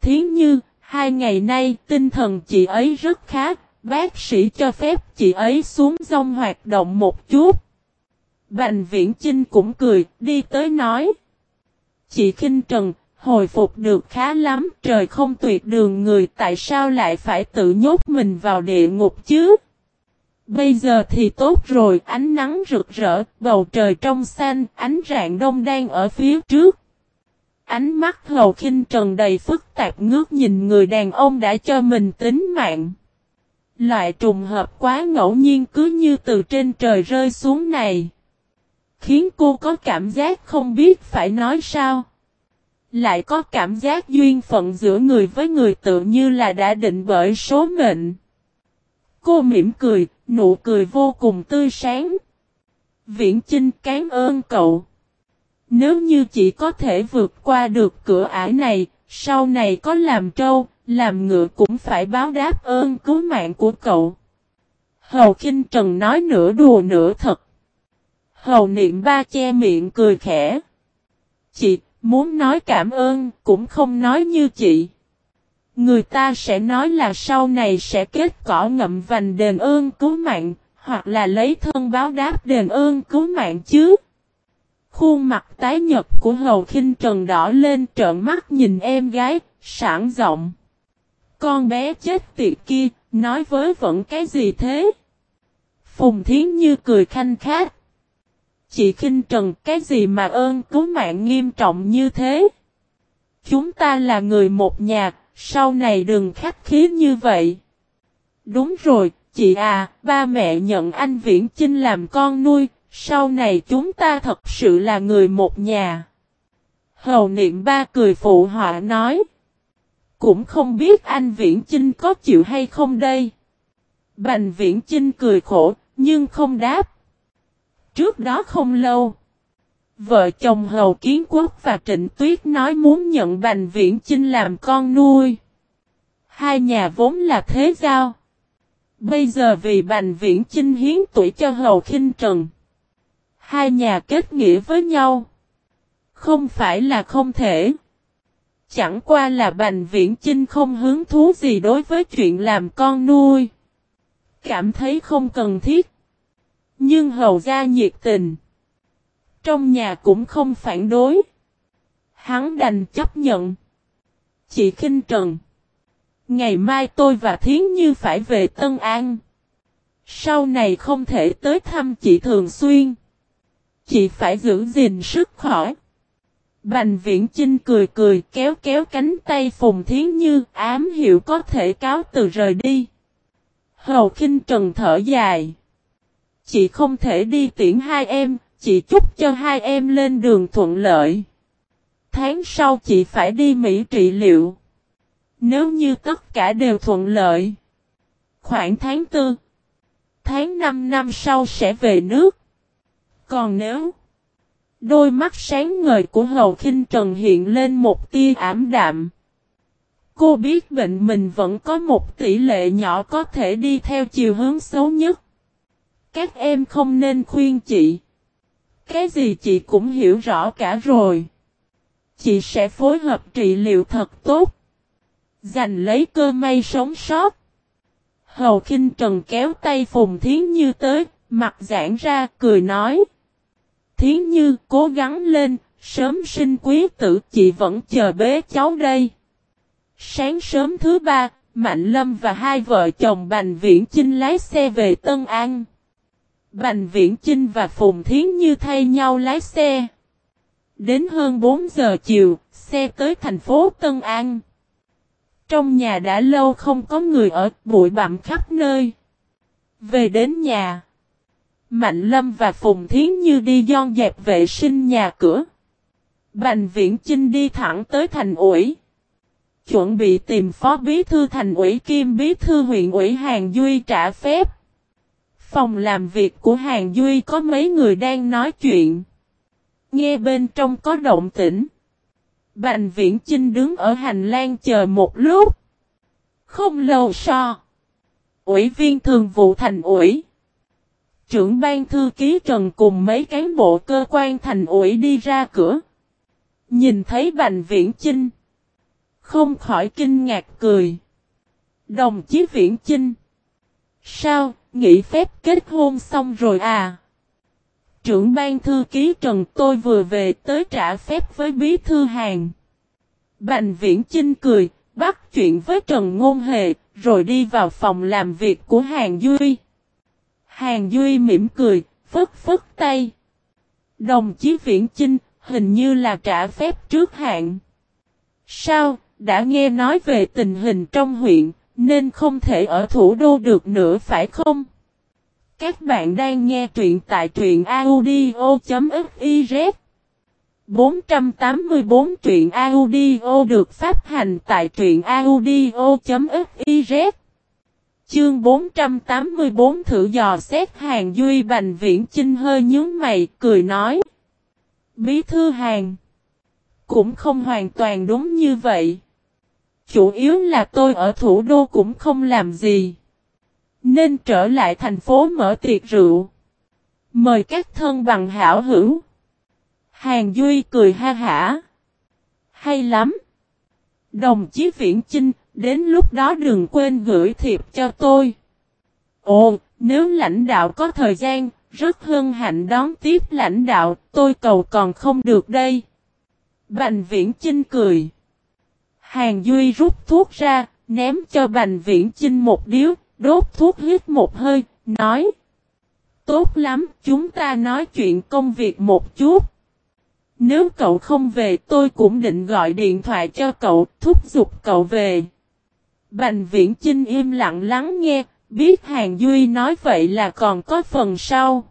Thiến Như, hai ngày nay tinh thần chị ấy rất khác, bác sĩ cho phép chị ấy xuống dông hoạt động một chút. Bành viễn Chinh cũng cười, đi tới nói. Chị Kinh Trần, hồi phục được khá lắm, trời không tuyệt đường người tại sao lại phải tự nhốt mình vào địa ngục chứ? Bây giờ thì tốt rồi, ánh nắng rực rỡ, bầu trời trong xanh, ánh rạng đông đang ở phía trước. Ánh mắt hầu khinh trần đầy phức tạp ngước nhìn người đàn ông đã cho mình tính mạng. Loại trùng hợp quá ngẫu nhiên cứ như từ trên trời rơi xuống này. Khiến cô có cảm giác không biết phải nói sao. Lại có cảm giác duyên phận giữa người với người tự như là đã định bởi số mệnh. Cô mỉm cười, nụ cười vô cùng tươi sáng. Viễn Chinh cám ơn cậu. Nếu như chỉ có thể vượt qua được cửa ải này, sau này có làm trâu, làm ngựa cũng phải báo đáp ơn cứu mạng của cậu. Hầu Kinh Trần nói nửa đùa nửa thật. Hầu niệm ba che miệng cười khẽ. Chị, muốn nói cảm ơn, cũng không nói như chị. Người ta sẽ nói là sau này sẽ kết cỏ ngậm vành đền ơn cứu mạng, hoặc là lấy thân báo đáp đền ơn cứu mạng chứ. Khuôn mặt tái nhật của Hầu khinh Trần đỏ lên trợn mắt nhìn em gái, sảng giọng. Con bé chết tiệt kia, nói với vẫn cái gì thế? Phùng Thiến Như cười khanh khát. Chị khinh Trần cái gì mà ơn cứu mạng nghiêm trọng như thế? Chúng ta là người một nhà, sau này đừng khách khí như vậy. Đúng rồi, chị à, ba mẹ nhận anh Viễn Chinh làm con nuôi, sau này chúng ta thật sự là người một nhà. Hầu niệm ba cười phụ họa nói. Cũng không biết anh Viễn Chinh có chịu hay không đây. Bành Viễn Chinh cười khổ, nhưng không đáp. Trước đó không lâu. Vợ chồng Hầu Kiến Quốc và Trịnh Tuyết nói muốn nhận Bành Viễn Chinh làm con nuôi. Hai nhà vốn là thế giao. Bây giờ vì Bành Viễn Chinh hiến tuổi cho Hầu khinh Trần. Hai nhà kết nghĩa với nhau. Không phải là không thể. Chẳng qua là Bành Viễn Chinh không hứng thú gì đối với chuyện làm con nuôi. Cảm thấy không cần thiết. Nhưng hầu gia nhiệt tình. Trong nhà cũng không phản đối. Hắn đành chấp nhận. Chị khinh Trần. Ngày mai tôi và Thiến Như phải về Tân An. Sau này không thể tới thăm chị thường xuyên. Chị phải giữ gìn sức khỏe. Bành viễn Trinh cười cười kéo kéo cánh tay Phùng Thiến Như, ám hiệu có thể cáo từ rời đi. Hầu khinh trần thở dài. Chị không thể đi tiễn hai em, chị chúc cho hai em lên đường thuận lợi. Tháng sau chị phải đi Mỹ trị liệu. Nếu như tất cả đều thuận lợi. Khoảng tháng 4. Tháng 5 năm sau sẽ về nước. Còn nếu Đôi mắt sáng ngời của Hầu Kinh Trần hiện lên một tia ảm đạm. Cô biết bệnh mình vẫn có một tỷ lệ nhỏ có thể đi theo chiều hướng xấu nhất. Các em không nên khuyên chị. Cái gì chị cũng hiểu rõ cả rồi. Chị sẽ phối hợp trị liệu thật tốt. Giành lấy cơ may sống sót. Hầu khinh Trần kéo tay Phùng Thiến Như tới, mặt giãn ra, cười nói. Thiến Như, cố gắng lên, sớm sinh quý tử, chị vẫn chờ bế cháu đây. Sáng sớm thứ ba, Mạnh Lâm và hai vợ chồng Bành Viễn Chinh lái xe về Tân An. Bành Viễn Chinh và Phùng Thiến Như thay nhau lái xe. Đến hơn 4 giờ chiều, xe tới thành phố Tân An. Trong nhà đã lâu không có người ở, bụi bặm khắp nơi. Về đến nhà. Mạnh Lâm và Phùng Thiến Như đi dọn dẹp vệ sinh nhà cửa. Bành Viễn Chinh đi thẳng tới thành ủi. Chuẩn bị tìm phó bí thư thành ủy kim bí thư huyện ủy Hàng Duy trả phép. Phòng làm việc của Hàng Duy có mấy người đang nói chuyện. Nghe bên trong có động tĩnh. Bành viễn Trinh đứng ở hành lang chờ một lúc. Không lâu so. Ủy viên thường vụ thành ủy. Trưởng ban thư ký Trần cùng mấy cán bộ cơ quan thành ủy đi ra cửa. Nhìn thấy Bành Viễn Chinh. Không khỏi kinh ngạc cười. Đồng chí Viễn Chinh. Sao, nghỉ phép kết hôn xong rồi à? Trưởng ban thư ký Trần tôi vừa về tới trả phép với bí thư hàng. Bành viễn Chinh cười, bắt chuyện với Trần Ngôn Hề, rồi đi vào phòng làm việc của Hàng Duy. Hàng Duy mỉm cười, phất phất tay. Đồng chí Viễn Chinh, hình như là trả phép trước hạn. Sao, đã nghe nói về tình hình trong huyện, nên không thể ở thủ đô được nữa phải không? Các bạn đang nghe truyện tại truyện audio.fiz 484 truyện audio được phát hành tại truyện audio.fiz Chương 484 thử dò xét hàng Duy Bành Viễn Chinh hơi nhướng mày, cười nói. Bí thư hàng. Cũng không hoàn toàn đúng như vậy. Chủ yếu là tôi ở thủ đô cũng không làm gì. Nên trở lại thành phố mở tiệc rượu. Mời các thân bằng hảo hữu. Hàng Duy cười ha hả. Hay lắm. Đồng chí Viễn Chinh, đến lúc đó đừng quên gửi thiệp cho tôi. Ồ, nếu lãnh đạo có thời gian, rất hân hạnh đón tiếp lãnh đạo, tôi cầu còn không được đây. Bành Viễn Chinh cười. Hàng Duy rút thuốc ra, ném cho Bành Viễn Chinh một điếu, đốt thuốc hít một hơi, nói. Tốt lắm, chúng ta nói chuyện công việc một chút. Nếu cậu không về tôi cũng định gọi điện thoại cho cậu, thúc giục cậu về. Bành viễn Chinh im lặng lắng nghe, biết Hàng Duy nói vậy là còn có phần sau.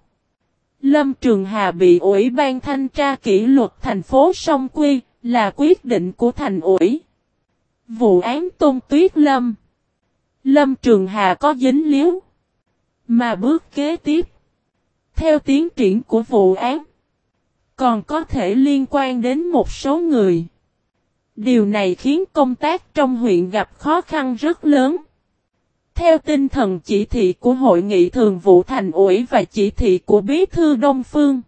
Lâm Trường Hà bị Ủy ban thanh tra kỷ luật thành phố Sông Quy, là quyết định của thành ủy. Vụ án Tôn Tuyết Lâm Lâm Trường Hà có dính liếu. Mà bước kế tiếp. Theo tiến triển của vụ án. Còn có thể liên quan đến một số người. Điều này khiến công tác trong huyện gặp khó khăn rất lớn. Theo tinh thần chỉ thị của Hội nghị Thường vụ Thành ủy và chỉ thị của Bí thư Đông Phương.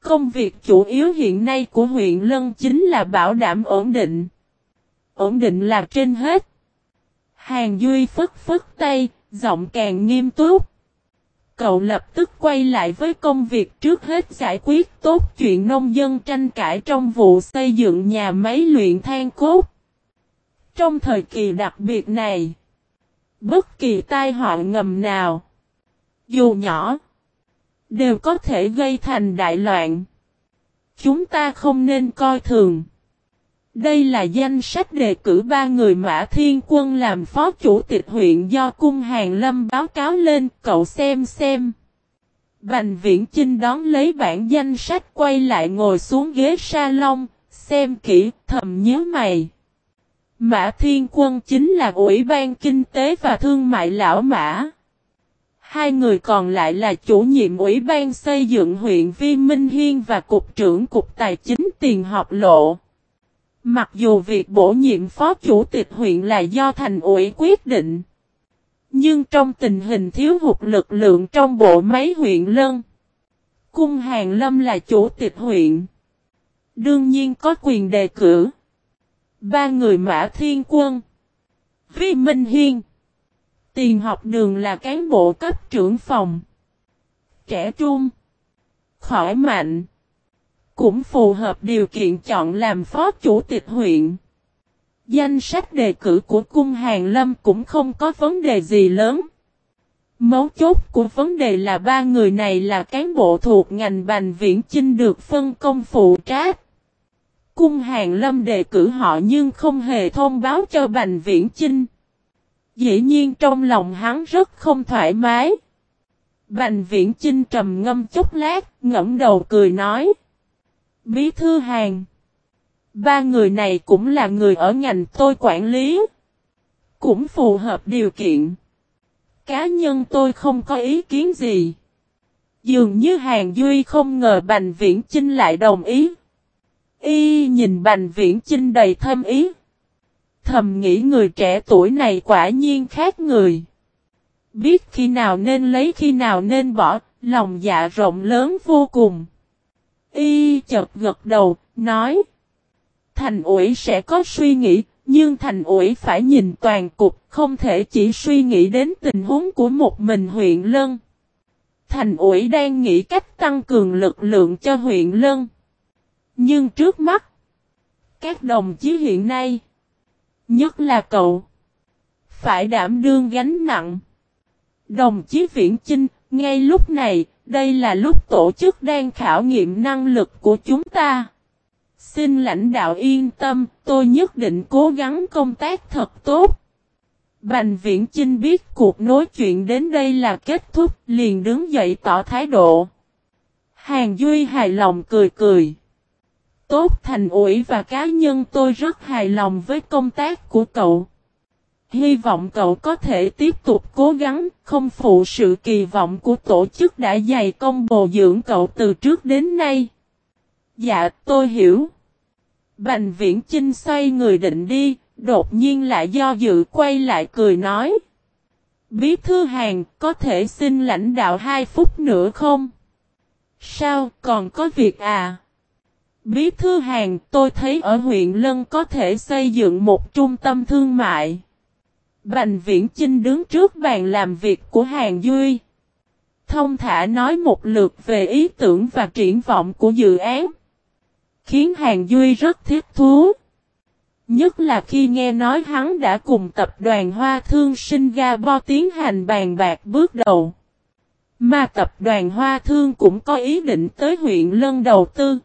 Công việc chủ yếu hiện nay của huyện Lân chính là bảo đảm ổn định. Ổn định là trên hết. Hàng Duy phức phức tay, giọng càng nghiêm túc. Cậu lập tức quay lại với công việc trước hết giải quyết tốt chuyện nông dân tranh cãi trong vụ xây dựng nhà máy luyện than cốt. Trong thời kỳ đặc biệt này, bất kỳ tai họa ngầm nào, dù nhỏ, đều có thể gây thành đại loạn. Chúng ta không nên coi thường. Đây là danh sách đề cử ba người Mã Thiên Quân làm phó chủ tịch huyện do Cung Hàng Lâm báo cáo lên, cậu xem xem. Bành Viễn Chinh đón lấy bản danh sách quay lại ngồi xuống ghế salon, xem kỹ, thầm nhớ mày. Mã Thiên Quân chính là Ủy ban Kinh tế và Thương mại Lão Mã. Hai người còn lại là chủ nhiệm Ủy ban xây dựng huyện Vi Minh Hiên và Cục trưởng Cục Tài chính Tiền Học Lộ. Mặc dù việc bổ nhiệm phó chủ tịch huyện là do thành ủy quyết định. Nhưng trong tình hình thiếu hụt lực lượng trong bộ máy huyện lân. Cung Hàng Lâm là chủ tịch huyện. Đương nhiên có quyền đề cử. Ba người Mã Thiên Quân. Vi Minh Hiên. Tiền học đường là cán bộ cấp trưởng phòng. Trẻ trung. Khỏi mạnh. Cũng phù hợp điều kiện chọn làm phó chủ tịch huyện. Danh sách đề cử của cung hàng lâm cũng không có vấn đề gì lớn. Mấu chốt của vấn đề là ba người này là cán bộ thuộc ngành Bành Viễn Chinh được phân công phụ trách. Cung hàng lâm đề cử họ nhưng không hề thông báo cho Bành Viễn Chinh. Dĩ nhiên trong lòng hắn rất không thoải mái. Bành Viễn Chinh trầm ngâm chút lát, ngẫm đầu cười nói. Bí thư hàng. Ba người này cũng là người ở ngành tôi quản lý. Cũng phù hợp điều kiện. Cá nhân tôi không có ý kiến gì. Dường như Hàng Duy không ngờ Bành Viễn Chinh lại đồng ý. Y nhìn Bành Viễn Chinh đầy thâm ý. Thầm nghĩ người trẻ tuổi này quả nhiên khác người. Biết khi nào nên lấy khi nào nên bỏ, lòng dạ rộng lớn vô cùng. Y chợt gật đầu, nói. Thành ủi sẽ có suy nghĩ, nhưng thành ủi phải nhìn toàn cục, không thể chỉ suy nghĩ đến tình huống của một mình huyện Lân. Thành ủi đang nghĩ cách tăng cường lực lượng cho huyện Lân. Nhưng trước mắt, các đồng chí hiện nay, nhất là cậu, phải đảm đương gánh nặng. Đồng chí Viễn Chinh, ngay lúc này, đây là lúc tổ chức đang khảo nghiệm năng lực của chúng ta. Xin lãnh đạo yên tâm, tôi nhất định cố gắng công tác thật tốt. Bành Viễn Chinh biết cuộc nói chuyện đến đây là kết thúc, liền đứng dậy tỏ thái độ. Hàng Duy hài lòng cười cười. Tốt thành ủi và cá nhân tôi rất hài lòng với công tác của cậu. Hy vọng cậu có thể tiếp tục cố gắng, không phụ sự kỳ vọng của tổ chức đã dày công bồi dưỡng cậu từ trước đến nay. Dạ, tôi hiểu. Bành viễn Trinh xoay người định đi, đột nhiên lại do dự quay lại cười nói. Bí thư hàng, có thể xin lãnh đạo 2 phút nữa không? Sao, còn có việc à? Bí thư hàng, tôi thấy ở huyện Lân có thể xây dựng một trung tâm thương mại. Bành viễn Trinh đứng trước bàn làm việc của Hàng Duy. Thông thả nói một lượt về ý tưởng và triển vọng của dự án khiến Hàng Duy rất thiết thú. Nhất là khi nghe nói hắn đã cùng tập đoàn Hoa Thương Singapore tiến hành bàn bạc bước đầu. Mà tập đoàn Hoa Thương cũng có ý định tới huyện Lân đầu tư.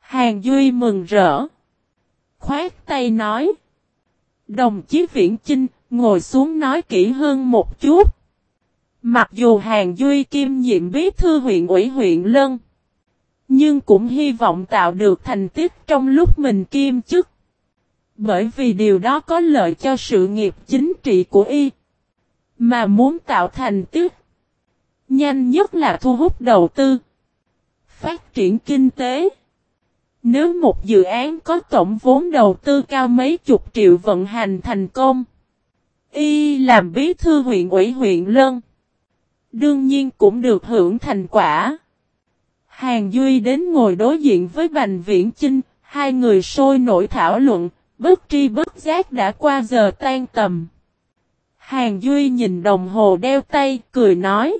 Hàng Duy mừng rỡ. Khoát tay nói. Đồng chí Viễn Chinh, ngồi xuống nói kỹ hơn một chút. Mặc dù Hàng Duy kiêm nhiệm bí thư huyện ủy huyện Lân. Nhưng cũng hy vọng tạo được thành tích trong lúc mình kiêm chức. Bởi vì điều đó có lợi cho sự nghiệp chính trị của y. Mà muốn tạo thành tích. Nhanh nhất là thu hút đầu tư. Phát triển kinh tế. Nếu một dự án có tổng vốn đầu tư cao mấy chục triệu vận hành thành công. Y làm bí thư huyện ủy huyện Lân. Đương nhiên cũng được hưởng thành quả. Hàng Duy đến ngồi đối diện với Bành Viễn Chinh, hai người sôi nổi thảo luận, bất tri bất giác đã qua giờ tan tầm. Hàng Duy nhìn đồng hồ đeo tay, cười nói.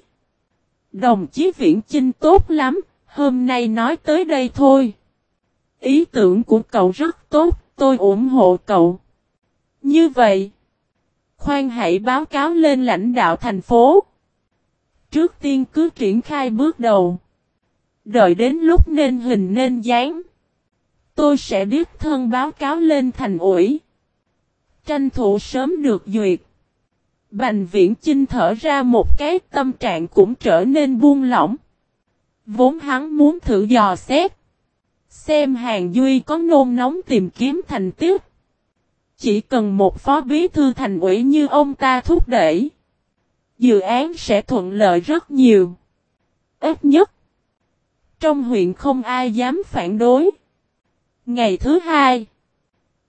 Đồng chí Viễn Chinh tốt lắm, hôm nay nói tới đây thôi. Ý tưởng của cậu rất tốt, tôi ủng hộ cậu. Như vậy, khoan hãy báo cáo lên lãnh đạo thành phố. Trước tiên cứ triển khai bước đầu. Đợi đến lúc nên hình nên dáng. Tôi sẽ đích thân báo cáo lên thành ủi. Tranh thủ sớm được duyệt. Bành viễn chinh thở ra một cái, tâm trạng cũng trở nên buông lỏng. Vốn hắn muốn thử dò xét. Xem hàng duy có nôn nóng tìm kiếm thành tiếp. Chỉ cần một phó bí thư thành ủy như ông ta thúc đẩy. Dự án sẽ thuận lợi rất nhiều. Ít nhất trong huyện không ai dám phản đối. Ngày thứ hai,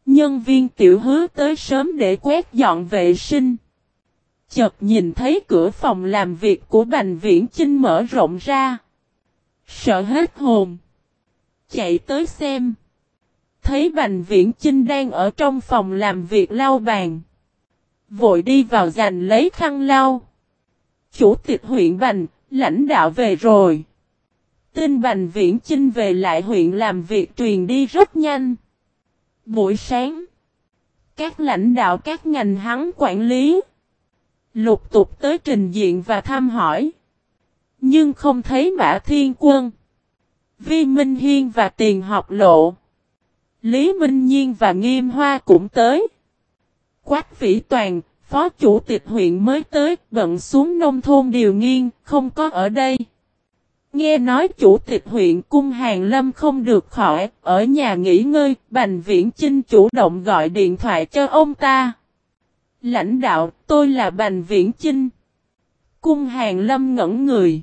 nhân viên tiểu hứa tới sớm để quét dọn vệ sinh. Chợt nhìn thấy cửa phòng làm việc của Bành Viễn Chinh mở rộng ra. Sợ hết hồn. Chạy tới xem. Thấy Bành Viễn Chinh đang ở trong phòng làm việc lau bàn. Vội đi vào giành lấy khăn lau. Chủ tịch huyện Bành, lãnh đạo về rồi. Tin Bành Viễn Chinh về lại huyện làm việc truyền đi rất nhanh. Buổi sáng, các lãnh đạo các ngành hắn quản lý lục tục tới trình diện và thăm hỏi. Nhưng không thấy Mã Thiên Quân, Vi Minh Hiên và Tiền Học Lộ. Lý Minh Nhiên và Nghiêm Hoa cũng tới. Quách Vĩ Toàn, Phó Chủ tịch huyện mới tới, bận xuống nông thôn điều nghiên, không có ở đây. Nghe nói chủ tịch huyện cung Hàng Lâm không được khỏi, ở nhà nghỉ ngơi, Bành Viễn Chinh chủ động gọi điện thoại cho ông ta. Lãnh đạo, tôi là Bành Viễn Chinh. Cung Hàng Lâm ngẩn người.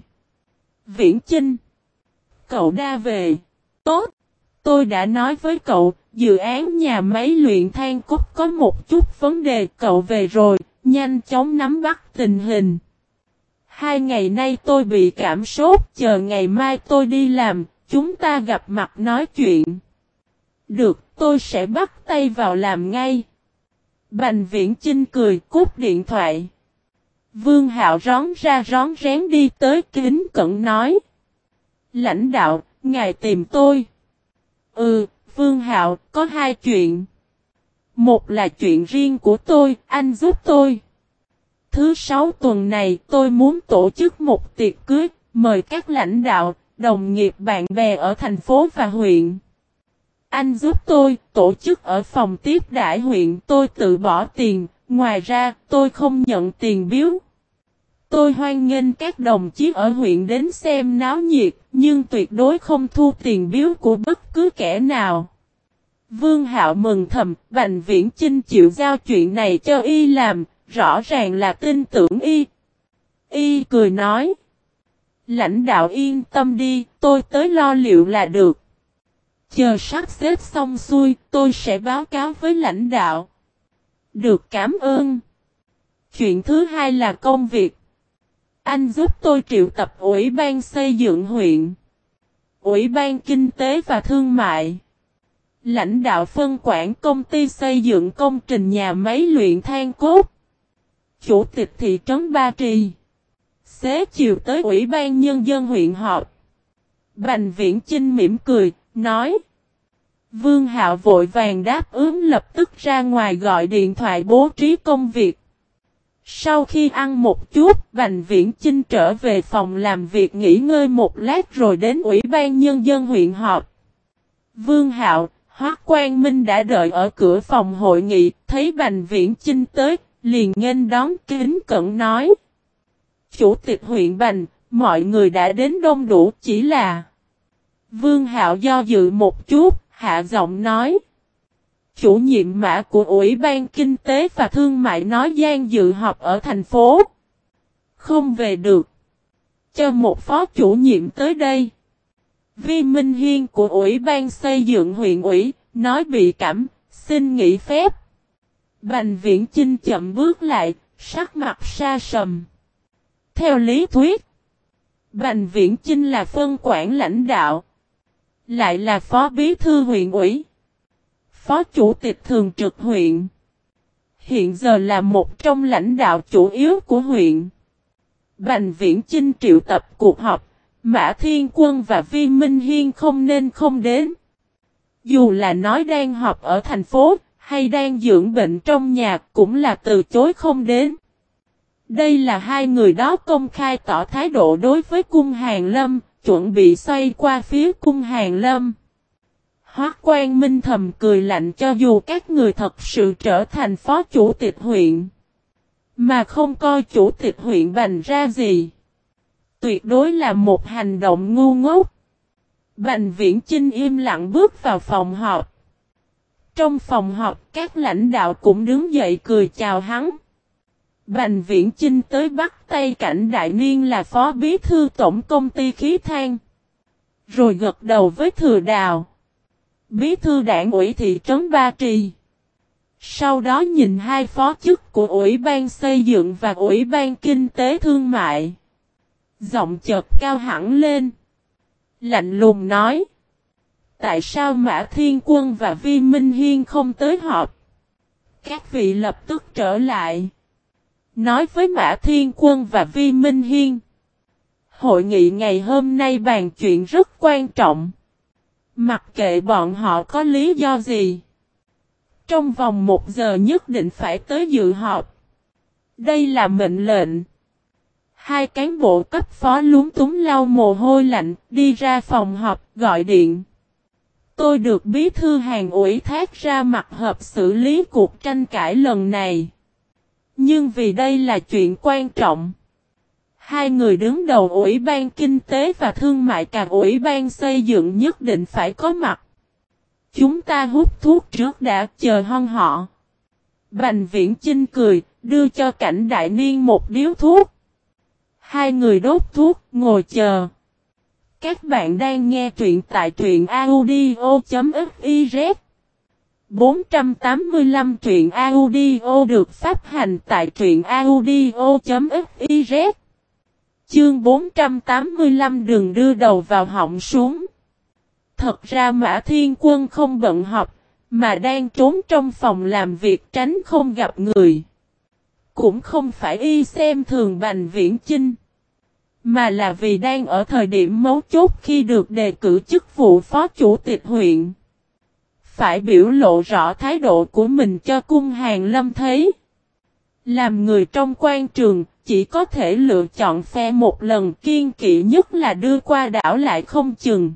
Viễn Chinh. Cậu đã về. Tốt. Tôi đã nói với cậu, dự án nhà máy luyện than cốt có một chút vấn đề cậu về rồi, nhanh chóng nắm bắt tình hình. Hai ngày nay tôi bị cảm sốt, chờ ngày mai tôi đi làm, chúng ta gặp mặt nói chuyện. Được, tôi sẽ bắt tay vào làm ngay. Bành viễn Trinh cười cút điện thoại. Vương Hạo rón ra rón rén đi tới kính cẩn nói. Lãnh đạo, ngài tìm tôi. Ừ, Vương Hạo, có hai chuyện. Một là chuyện riêng của tôi, anh giúp tôi. Thứ sáu tuần này tôi muốn tổ chức một tiệc cưới, mời các lãnh đạo, đồng nghiệp bạn bè ở thành phố và huyện. Anh giúp tôi, tổ chức ở phòng tiếp đại huyện tôi tự bỏ tiền, ngoài ra tôi không nhận tiền biếu. Tôi hoan nghênh các đồng chí ở huyện đến xem náo nhiệt, nhưng tuyệt đối không thu tiền biếu của bất cứ kẻ nào. Vương Hạo mừng thầm, Bành Viễn Chinh chịu giao chuyện này cho y làm, rõ ràng là tin tưởng y. Y cười nói. Lãnh đạo yên tâm đi, tôi tới lo liệu là được. Chờ sắp xếp xong xuôi, tôi sẽ báo cáo với lãnh đạo. Được cảm ơn. Chuyện thứ hai là công việc. Anh giúp tôi triệu tập Ủy ban xây dựng huyện. Ủy ban Kinh tế và Thương mại. Lãnh đạo phân quản công ty xây dựng công trình nhà máy luyện than cốt. Chủ tịch thị trấn Ba Trì. Xế chiều tới Ủy ban Nhân dân huyện họp. Bành viễn Chinh mỉm cười, nói. Vương Hạo vội vàng đáp ứng lập tức ra ngoài gọi điện thoại bố trí công việc. Sau khi ăn một chút, Bành Viễn Chinh trở về phòng làm việc nghỉ ngơi một lát rồi đến Ủy ban Nhân dân huyện họp. Vương Hạo, Hoác Quang Minh đã đợi ở cửa phòng hội nghị, thấy Bành Viễn Chinh tới, liền nghênh đón kính cẩn nói. Chủ tịch huyện Bành, mọi người đã đến đông đủ chỉ là... Vương Hạo do dự một chút, hạ giọng nói. Chủ nhiệm mã của Ủy ban Kinh tế và Thương mại nói gian dự họp ở thành phố. Không về được. Cho một phó chủ nhiệm tới đây. Vi Minh Hiên của Ủy ban xây dựng huyện ủy, nói bị cảm, xin nghỉ phép. Bành viễn Chinh chậm bước lại, sắc mặt xa sầm. Theo lý thuyết, Bành viễn Chinh là phân quản lãnh đạo. Lại là phó bí thư huyện ủy. Phó chủ tịch thường trực huyện. Hiện giờ là một trong lãnh đạo chủ yếu của huyện. Bành viễn Chinh triệu tập cuộc họp. Mã Thiên Quân và Vi Minh Hiên không nên không đến. Dù là nói đang họp ở thành phố, hay đang dưỡng bệnh trong nhà cũng là từ chối không đến. Đây là hai người đó công khai tỏ thái độ đối với cung hàng lâm, chuẩn bị xoay qua phía cung hàng lâm. Hoác quan minh thầm cười lạnh cho dù các người thật sự trở thành phó chủ tịch huyện. Mà không coi chủ tịch huyện bành ra gì. Tuyệt đối là một hành động ngu ngốc. Bành viễn Chinh im lặng bước vào phòng họp. Trong phòng họp, các lãnh đạo cũng đứng dậy cười chào hắn. Bành viễn Chinh tới bắt tay cảnh đại niên là phó bí thư tổng công ty khí than. Rồi gật đầu với thừa đào. Bí thư đảng ủy thị trấn Ba Trì. Sau đó nhìn hai phó chức của Ủy ban xây dựng và Ủy ban kinh tế thương mại. Giọng chợt cao hẳn lên. Lạnh lùng nói. Tại sao Mã Thiên Quân và Vi Minh Hiên không tới họp? Các vị lập tức trở lại. Nói với Mã Thiên Quân và Vi Minh Hiên. Hội nghị ngày hôm nay bàn chuyện rất quan trọng. Mặc kệ bọn họ có lý do gì. Trong vòng một giờ nhất định phải tới dự họp. Đây là mệnh lệnh. Hai cán bộ cấp phó lúng túng lau mồ hôi lạnh, đi ra phòng họp, gọi điện. Tôi được bí thư hàng ủy thác ra mặt hợp xử lý cuộc tranh cãi lần này. Nhưng vì đây là chuyện quan trọng. Hai người đứng đầu Ủy ban Kinh tế và Thương mại cả Ủy ban xây dựng nhất định phải có mặt. Chúng ta hút thuốc trước đã chờ hon họ. Bành viễn Chinh cười, đưa cho cảnh đại niên một điếu thuốc. Hai người đốt thuốc, ngồi chờ. Các bạn đang nghe truyện tại truyện audio.fiz 485 truyện audio được phát hành tại truyện audio.fiz Chương 485 đường đưa đầu vào họng xuống. Thật ra Mã Thiên Quân không bận học, mà đang trốn trong phòng làm việc tránh không gặp người. Cũng không phải y xem thường Bành Viễn Chinh. Mà là vì đang ở thời điểm mấu chốt khi được đề cử chức vụ phó chủ tịch huyện. Phải biểu lộ rõ thái độ của mình cho cung hàng lâm thấy. Làm người trong quan trường, chỉ có thể lựa chọn phe một lần kiên kỵ nhất là đưa qua đảo lại không chừng.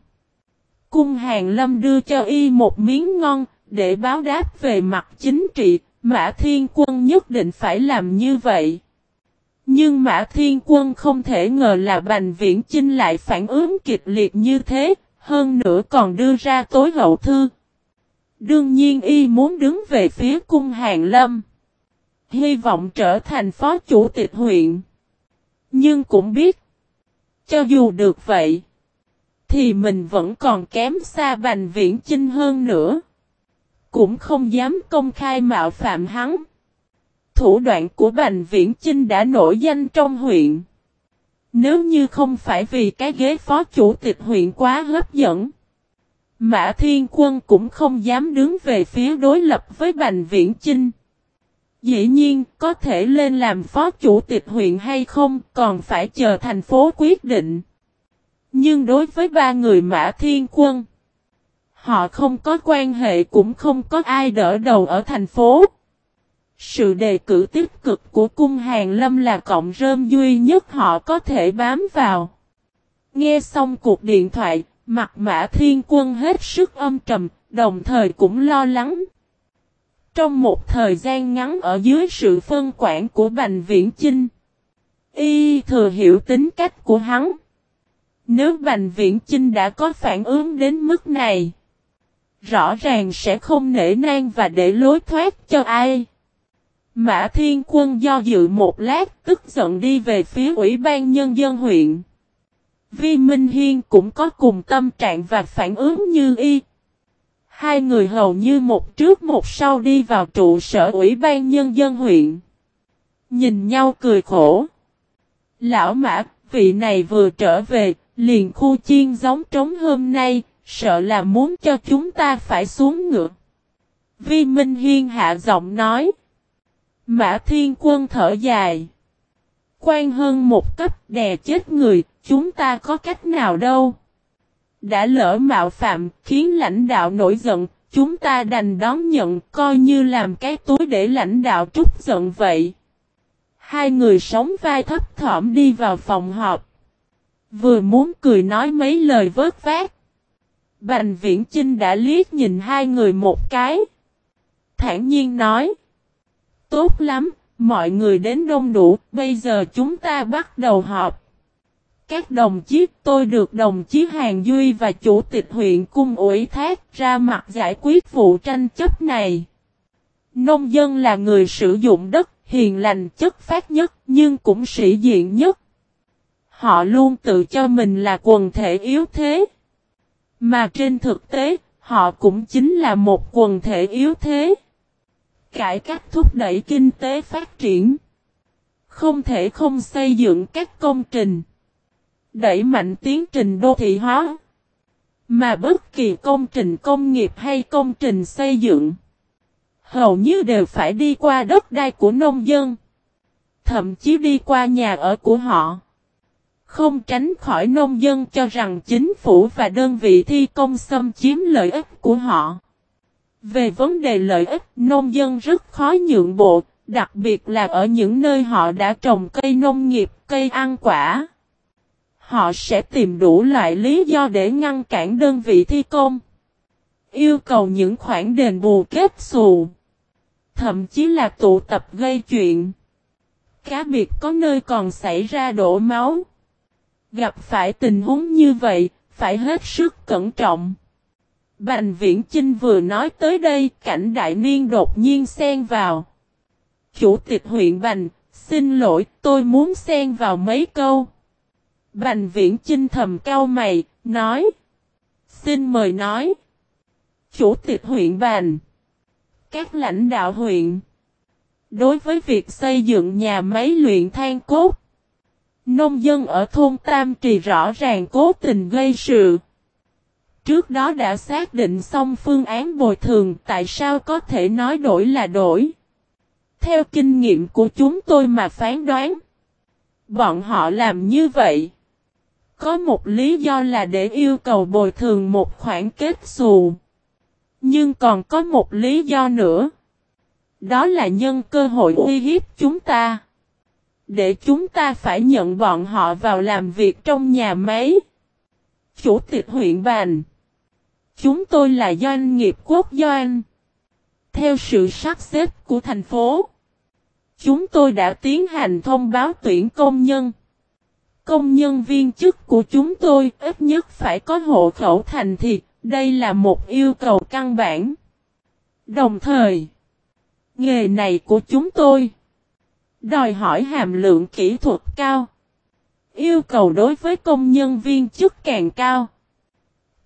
Cung hàng lâm đưa cho y một miếng ngon, để báo đáp về mặt chính trị, Mã Thiên Quân nhất định phải làm như vậy. Nhưng Mã Thiên Quân không thể ngờ là Bành Viễn Chinh lại phản ứng kịch liệt như thế, hơn nữa còn đưa ra tối hậu thư. Đương nhiên y muốn đứng về phía cung hàng lâm. Hy vọng trở thành phó chủ tịch huyện. Nhưng cũng biết, cho dù được vậy, thì mình vẫn còn kém xa Bành Viễn Chinh hơn nữa. Cũng không dám công khai mạo phạm hắn. Thủ đoạn của Bành Viễn Chinh đã nổi danh trong huyện. Nếu như không phải vì cái ghế phó chủ tịch huyện quá hấp dẫn. Mã Thiên Quân cũng không dám đứng về phía đối lập với Bành Viễn Chinh. Dĩ nhiên, có thể lên làm phó chủ tịch huyện hay không, còn phải chờ thành phố quyết định. Nhưng đối với ba người Mã Thiên Quân, họ không có quan hệ cũng không có ai đỡ đầu ở thành phố. Sự đề cử tích cực của cung hàng lâm là cộng rơm duy nhất họ có thể bám vào. Nghe xong cuộc điện thoại, mặt mã thiên quân hết sức âm trầm, đồng thời cũng lo lắng. Trong một thời gian ngắn ở dưới sự phân quản của Bành Viễn Chinh, y thừa hiểu tính cách của hắn. Nếu Bành Viễn Chinh đã có phản ứng đến mức này, rõ ràng sẽ không nể nang và để lối thoát cho ai. Mã Thiên Quân do dự một lát tức giận đi về phía Ủy ban Nhân dân huyện. Vi Minh Hiên cũng có cùng tâm trạng và phản ứng như y. Hai người hầu như một trước một sau đi vào trụ sở Ủy ban Nhân dân huyện. Nhìn nhau cười khổ. Lão Mã, vị này vừa trở về, liền khu chiên giống trống hôm nay, sợ là muốn cho chúng ta phải xuống ngựa. Vi Minh Hiên hạ giọng nói. Mã Thiên Quân thở dài. Quan hơn một cấp đè chết người, chúng ta có cách nào đâu. Đã lỡ mạo phạm, khiến lãnh đạo nổi giận, chúng ta đành đón nhận, coi như làm cái túi để lãnh đạo trút giận vậy. Hai người sống vai thấp thỏm đi vào phòng họp. Vừa muốn cười nói mấy lời vớt vát. Bành viễn Chinh đã liếc nhìn hai người một cái. Thản nhiên nói. Tốt lắm, mọi người đến đông đủ, bây giờ chúng ta bắt đầu họp. Các đồng chí tôi được đồng chí Hàng Duy và chủ tịch huyện cung ủy thác ra mặt giải quyết vụ tranh chấp này. Nông dân là người sử dụng đất, hiền lành chất phát nhất nhưng cũng sĩ diện nhất. Họ luôn tự cho mình là quần thể yếu thế. Mà trên thực tế, họ cũng chính là một quần thể yếu thế. Cải cách thúc đẩy kinh tế phát triển. Không thể không xây dựng các công trình. Đẩy mạnh tiến trình đô thị hóa. Mà bất kỳ công trình công nghiệp hay công trình xây dựng, hầu như đều phải đi qua đất đai của nông dân. Thậm chí đi qua nhà ở của họ. Không tránh khỏi nông dân cho rằng chính phủ và đơn vị thi công xâm chiếm lợi ích của họ. Về vấn đề lợi ích, nông dân rất khó nhượng bộ, đặc biệt là ở những nơi họ đã trồng cây nông nghiệp, cây ăn quả. Họ sẽ tìm đủ loại lý do để ngăn cản đơn vị thi công. Yêu cầu những khoản đền bù kết xù. Thậm chí là tụ tập gây chuyện. Cá biệt có nơi còn xảy ra đổ máu. Gặp phải tình huống như vậy, phải hết sức cẩn trọng. Bành viễn Chinh vừa nói tới đây, cảnh đại niên đột nhiên xen vào. Chủ tịch huyện Bành, xin lỗi, tôi muốn xen vào mấy câu. Bành viễn Chinh thầm cao mày, nói. Xin mời nói. Chủ tịch huyện Bành. Các lãnh đạo huyện. Đối với việc xây dựng nhà máy luyện than cốt, nông dân ở thôn Tam Trì rõ ràng cố tình gây sự. Trước đó đã xác định xong phương án bồi thường tại sao có thể nói đổi là đổi. Theo kinh nghiệm của chúng tôi mà phán đoán. Bọn họ làm như vậy. Có một lý do là để yêu cầu bồi thường một khoản kết xù. Nhưng còn có một lý do nữa. Đó là nhân cơ hội uy hiếp chúng ta. Để chúng ta phải nhận bọn họ vào làm việc trong nhà máy. Chủ tịch huyện Bành. Chúng tôi là doanh nghiệp quốc doanh. Theo sự sắp xếp của thành phố. Chúng tôi đã tiến hành thông báo tuyển công nhân. Công nhân viên chức của chúng tôi ít nhất phải có hộ khẩu thành thị, đây là một yêu cầu căn bản. Đồng thời, nghề này của chúng tôi đòi hỏi hàm lượng kỹ thuật cao. Yêu cầu đối với công nhân viên chức càng cao.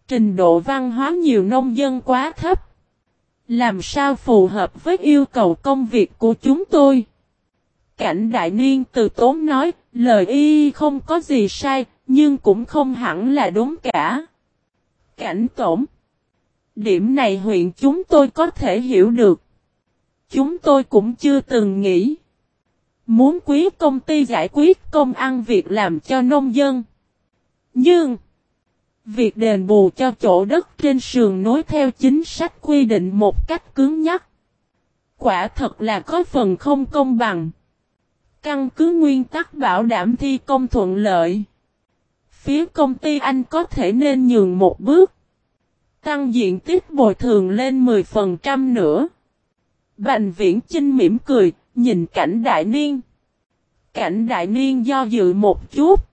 Trình độ văn hóa nhiều nông dân quá thấp. Làm sao phù hợp với yêu cầu công việc của chúng tôi? Cảnh đại niên từ tốn nói, lời y không có gì sai, nhưng cũng không hẳn là đúng cả. Cảnh tổng. Điểm này huyện chúng tôi có thể hiểu được. Chúng tôi cũng chưa từng nghĩ. Muốn quý công ty giải quyết công ăn việc làm cho nông dân. Nhưng. Việc đền bù cho chỗ đất trên sườn nối theo chính sách quy định một cách cứng nhắc. Quả thật là có phần không công bằng. Căn cứ nguyên tắc bảo đảm thi công thuận lợi. Phía công ty anh có thể nên nhường một bước. Tăng diện tích bồi thường lên 10% nữa. Bành viễn Chinh mỉm cười, nhìn cảnh đại niên. Cảnh đại niên do dự một chút.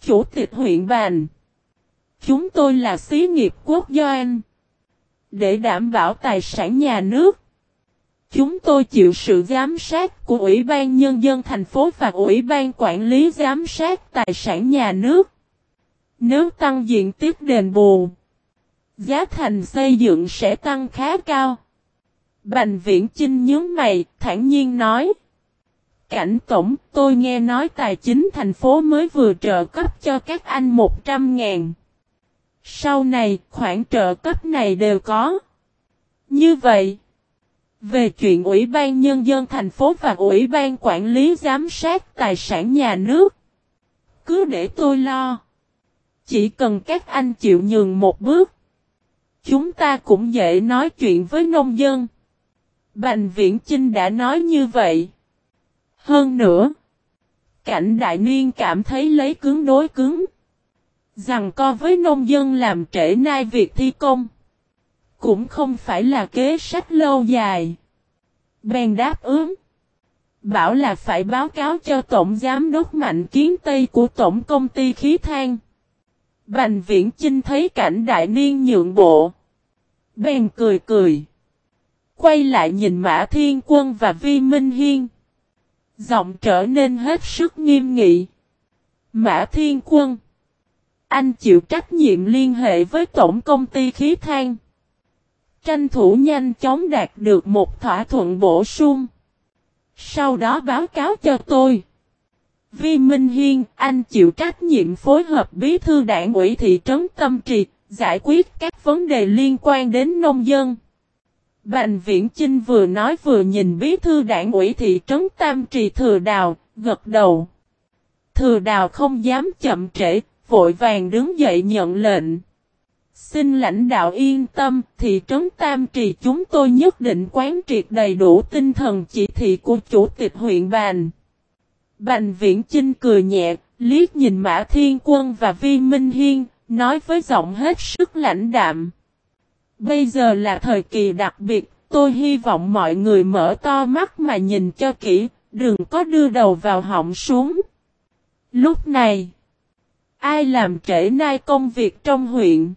Chủ tịch huyện bàn, Chúng tôi là xí nghiệp quốc doanh. Để đảm bảo tài sản nhà nước. Chúng tôi chịu sự giám sát của Ủy ban Nhân dân thành phố và Ủy ban Quản lý giám sát tài sản nhà nước. Nếu tăng diện tích đền bù, giá thành xây dựng sẽ tăng khá cao. Bành viễn Chinh nhớ mày, thản nhiên nói. Cảnh tổng, tôi nghe nói tài chính thành phố mới vừa trợ cấp cho các anh 100 ngàn. Sau này, khoản trợ cấp này đều có. Như vậy, về chuyện Ủy ban Nhân dân thành phố và Ủy ban Quản lý Giám sát Tài sản nhà nước, cứ để tôi lo. Chỉ cần các anh chịu nhường một bước, chúng ta cũng dễ nói chuyện với nông dân. Bành Viễn Chinh đã nói như vậy. Hơn nữa, cảnh đại niên cảm thấy lấy cứng đối cứng. Rằng co với nông dân làm trễ nai việc thi công. Cũng không phải là kế sách lâu dài. Bèn đáp ứng. Bảo là phải báo cáo cho Tổng Giám đốc Mạnh Kiến Tây của Tổng Công ty Khí than. Bành Viễn Chinh thấy cảnh đại niên nhượng bộ. Bèn cười cười. Quay lại nhìn Mã Thiên Quân và Vi Minh Hiên. Giọng trở nên hết sức nghiêm nghị. Mã Thiên Quân. Anh chịu trách nhiệm liên hệ với Tổng Công ty Khí than. Tranh thủ nhanh chóng đạt được một thỏa thuận bổ sung. Sau đó báo cáo cho tôi. Vi Minh Hiên, anh chịu trách nhiệm phối hợp bí thư đảng ủy thị trấn Tâm Trì, giải quyết các vấn đề liên quan đến nông dân. Bành Viễn Chinh vừa nói vừa nhìn bí thư đảng ủy thị trấn Tam Trì Thừa Đào, gật đầu. Thừa Đào không dám chậm trễ, vội vàng đứng dậy nhận lệnh. Xin lãnh đạo yên tâm, thị trấn Tam Trì chúng tôi nhất định quán triệt đầy đủ tinh thần chỉ thị của chủ tịch huyện Bành. Bành Viễn Chinh cười nhẹ, liếc nhìn Mã Thiên Quân và Vi Minh Hiên, nói với giọng hết sức lãnh đạm. Bây giờ là thời kỳ đặc biệt, tôi hy vọng mọi người mở to mắt mà nhìn cho kỹ, đừng có đưa đầu vào họng xuống. Lúc này, ai làm trễ nai công việc trong huyện?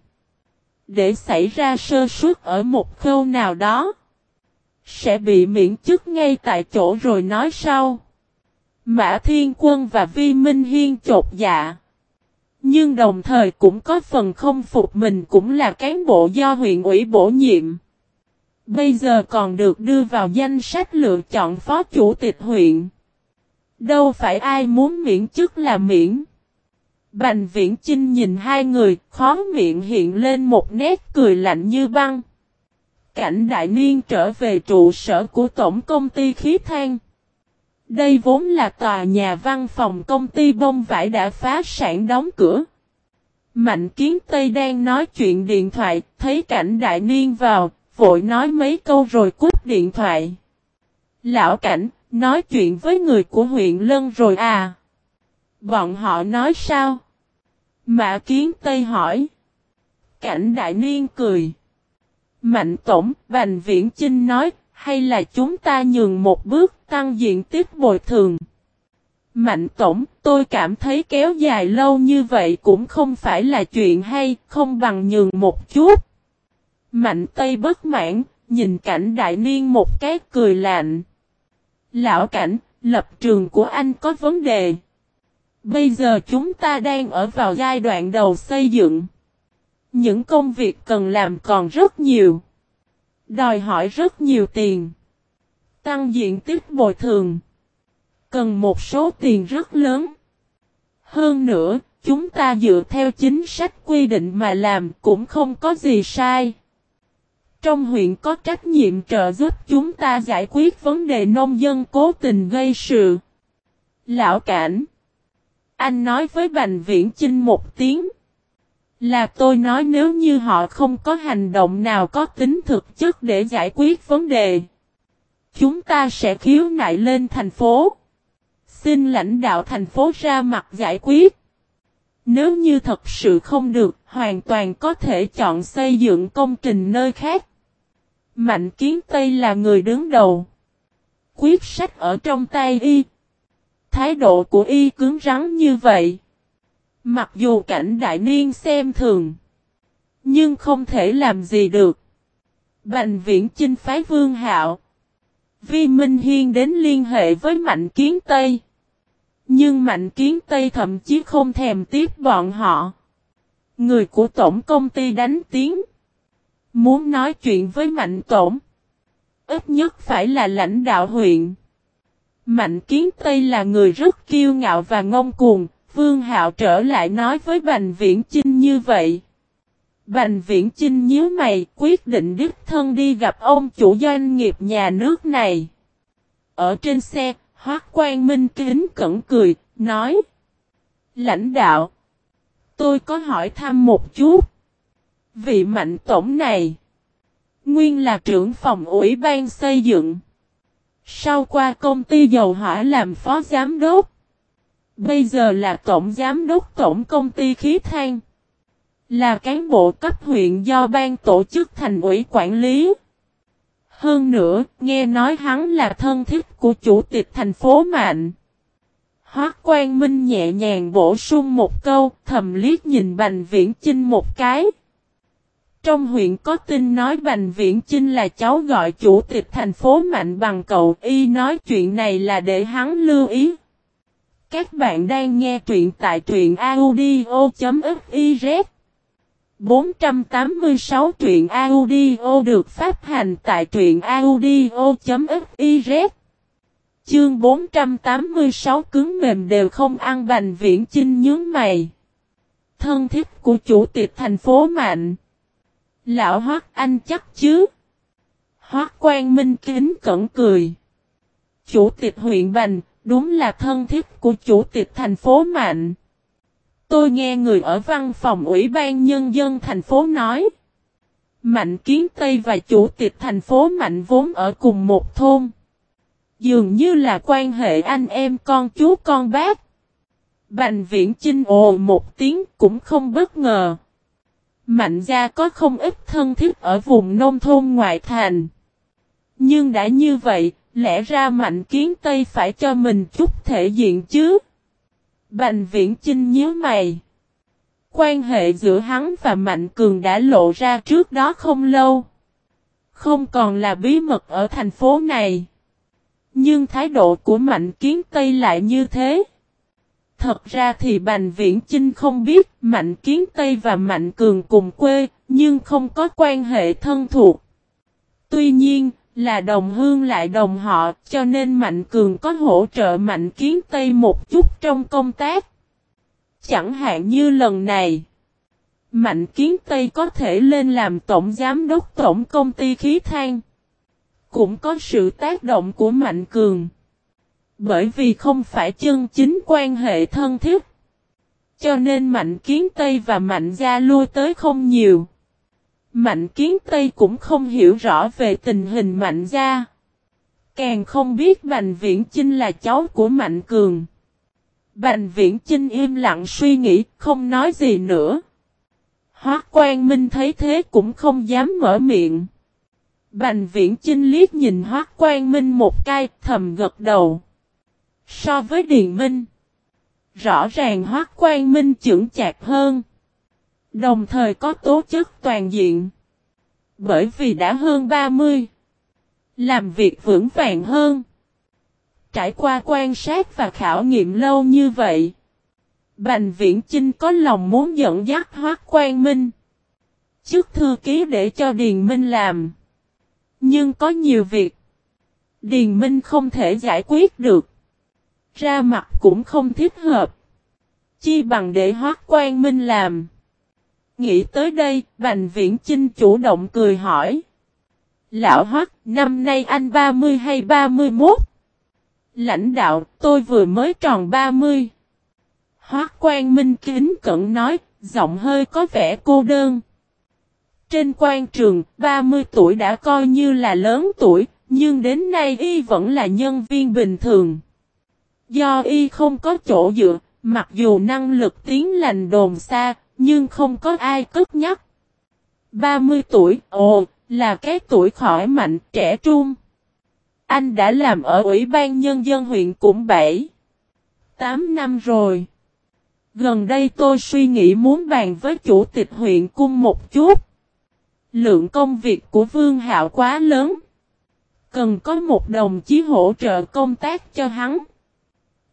Để xảy ra sơ suất ở một khâu nào đó, sẽ bị miễn chức ngay tại chỗ rồi nói sau. Mã Thiên Quân và Vi Minh Hiên chột dạ. Nhưng đồng thời cũng có phần không phục mình cũng là cán bộ do huyện ủy bổ nhiệm. Bây giờ còn được đưa vào danh sách lựa chọn phó chủ tịch huyện. Đâu phải ai muốn miễn chức là miễn. Bành viễn Trinh nhìn hai người, khó miệng hiện lên một nét cười lạnh như băng. Cảnh đại niên trở về trụ sở của tổng công ty khí than. Đây vốn là tòa nhà văn phòng công ty bông vải đã phá sản đóng cửa. Mạnh kiến Tây đang nói chuyện điện thoại, thấy cảnh đại niên vào, vội nói mấy câu rồi cút điện thoại. Lão cảnh, nói chuyện với người của huyện Lân rồi à? Bọn họ nói sao? Mã kiến Tây hỏi. Cảnh đại niên cười. Mạnh tổng, Bành Viễn Chinh nói, hay là chúng ta nhường một bước tăng diện tích bồi thường. Mạnh tổng, tôi cảm thấy kéo dài lâu như vậy cũng không phải là chuyện hay, không bằng nhường một chút. Mạnh Tây bất mãn, nhìn cảnh đại niên một cái cười lạnh. Lão cảnh, lập trường của anh có vấn đề. Bây giờ chúng ta đang ở vào giai đoạn đầu xây dựng. Những công việc cần làm còn rất nhiều. Đòi hỏi rất nhiều tiền. Tăng diện tích bồi thường. Cần một số tiền rất lớn. Hơn nữa, chúng ta dựa theo chính sách quy định mà làm cũng không có gì sai. Trong huyện có trách nhiệm trợ giúp chúng ta giải quyết vấn đề nông dân cố tình gây sự. Lão Cảnh anh nói với Bành Viễn Chinh một tiếng. Là tôi nói nếu như họ không có hành động nào có tính thực chất để giải quyết vấn đề. Chúng ta sẽ khiếu nại lên thành phố. Xin lãnh đạo thành phố ra mặt giải quyết. Nếu như thật sự không được, hoàn toàn có thể chọn xây dựng công trình nơi khác. Mạnh Kiến Tây là người đứng đầu. Quyết sách ở trong tay y. Thái độ của y cứng rắn như vậy. Mặc dù cảnh đại niên xem thường. Nhưng không thể làm gì được. Bành viễn chinh phái vương hạo. Vi Minh Hiên đến liên hệ với Mạnh Kiến Tây. Nhưng Mạnh Kiến Tây thậm chí không thèm tiếp bọn họ. Người của tổng công ty đánh tiếng. Muốn nói chuyện với Mạnh Tổng. Ít nhất phải là lãnh đạo huyện. Mạnh Kiến Tây là người rất kiêu ngạo và ngông cuồng. Vương Hạo trở lại nói với Bành Viễn Chinh như vậy. Bành Viễn Chinh nhíu mày quyết định đích thân đi gặp ông chủ doanh nghiệp nhà nước này. Ở trên xe, Hoác Quang Minh kính cẩn cười, nói. Lãnh đạo, tôi có hỏi thăm một chút. Vị mạnh tổng này, nguyên là trưởng phòng ủy ban xây dựng. Sau qua công ty dầu hỏa làm phó giám đốc. Bây giờ là tổng giám đốc tổng công ty khí than. Là cán bộ cấp huyện do ban tổ chức thành ủy quản lý. Hơn nữa, nghe nói hắn là thân thích của chủ tịch thành phố Mạnh. Hoác Quang Minh nhẹ nhàng bổ sung một câu, thầm liếc nhìn Bành Viễn Chinh một cái. Trong huyện có tin nói Bành Viễn Chinh là cháu gọi chủ tịch thành phố Mạnh bằng cậu, y nói chuyện này là để hắn lưu ý. Các bạn đang nghe truyện tại truyện audio.fiz 486 truyện audio được phát hành tại truyện audio.fiz Chương 486 cứng mềm đều không ăn bành viễn chinh nhướng mày. thân thiết của chủ tịch thành phố Mạnh. Lão Hoác anh chắc chứ? Hoác Quang Minh kính cẩn cười. Chủ tịch huyện Bành, đúng là thân thiết của chủ tịch thành phố Mạnh. Tôi nghe người ở văn phòng Ủy ban Nhân dân thành phố nói. Mạnh Kiến Tây và chủ tịch thành phố Mạnh vốn ở cùng một thôn. Dường như là quan hệ anh em con chú con bác. Bành viễn chinh ồ một tiếng cũng không bất ngờ. Mạnh gia có không ít thân thiết ở vùng nông thôn ngoại thành. Nhưng đã như vậy, lẽ ra mạnh kiến Tây phải cho mình chút thể diện chứ. Bành viễn chinh nhớ mày. Quan hệ giữa hắn và Mạnh Cường đã lộ ra trước đó không lâu. Không còn là bí mật ở thành phố này. Nhưng thái độ của Mạnh Kiến Tây lại như thế. Thật ra thì Bành Viễn Chinh không biết Mạnh Kiến Tây và Mạnh Cường cùng quê, nhưng không có quan hệ thân thuộc. Tuy nhiên, là đồng hương lại đồng họ, cho nên Mạnh Cường có hỗ trợ Mạnh Kiến Tây một chút trong công tác. Chẳng hạn như lần này, Mạnh Kiến Tây có thể lên làm tổng giám đốc tổng công ty khí than. Cũng có sự tác động của Mạnh Cường. Bởi vì không phải chân chính quan hệ thân thiết. Cho nên Mạnh Kiến Tây và Mạnh Gia lui tới không nhiều. Mạnh Kiến Tây cũng không hiểu rõ về tình hình Mạnh Gia. Càng không biết Bành Viễn Chinh là cháu của Mạnh Cường. Bành Viễn Chinh im lặng suy nghĩ, không nói gì nữa. Hoác Quang Minh thấy thế cũng không dám mở miệng. Bành Viễn Chinh liếc nhìn Hoác Quang Minh một cái, thầm gật đầu. So với Điền Minh, rõ ràng Hoác Quan Minh trưởng chạc hơn. Đồng thời có tố chất toàn diện. Bởi vì đã hơn 30. Làm việc vững vàng hơn. Trải qua quan sát và khảo nghiệm lâu như vậy. Bành viễn Chinh có lòng muốn dẫn dắt Hoác Quan Minh. Chức thư ký để cho Điền Minh làm. Nhưng có nhiều việc. Điền Minh không thể giải quyết được. Ra mặt cũng không thích hợp. Chi bằng để Hoác Quan Minh làm. Nghĩ tới đây, Bành Viễn Chinh chủ động cười hỏi. Lão Hoắc, năm nay anh 30 hay 31? Lãnh đạo, tôi vừa mới tròn 30. Hoắc Quan Minh kính cẩn nói, giọng hơi có vẻ cô đơn. Trên quan trường, 30 tuổi đã coi như là lớn tuổi, nhưng đến nay y vẫn là nhân viên bình thường. Do y không có chỗ dựa, mặc dù năng lực tiến lành đồn xa, nhưng không có ai cất nhắc. 30 tuổi, ồ, là cái tuổi khỏi mạnh, trẻ trung. Anh đã làm ở Ủy ban Nhân dân huyện cũng 7. 8 năm rồi. Gần đây tôi suy nghĩ muốn bàn với chủ tịch huyện cung một chút. Lượng công việc của Vương Hạo quá lớn. Cần có một đồng chí hỗ trợ công tác cho hắn.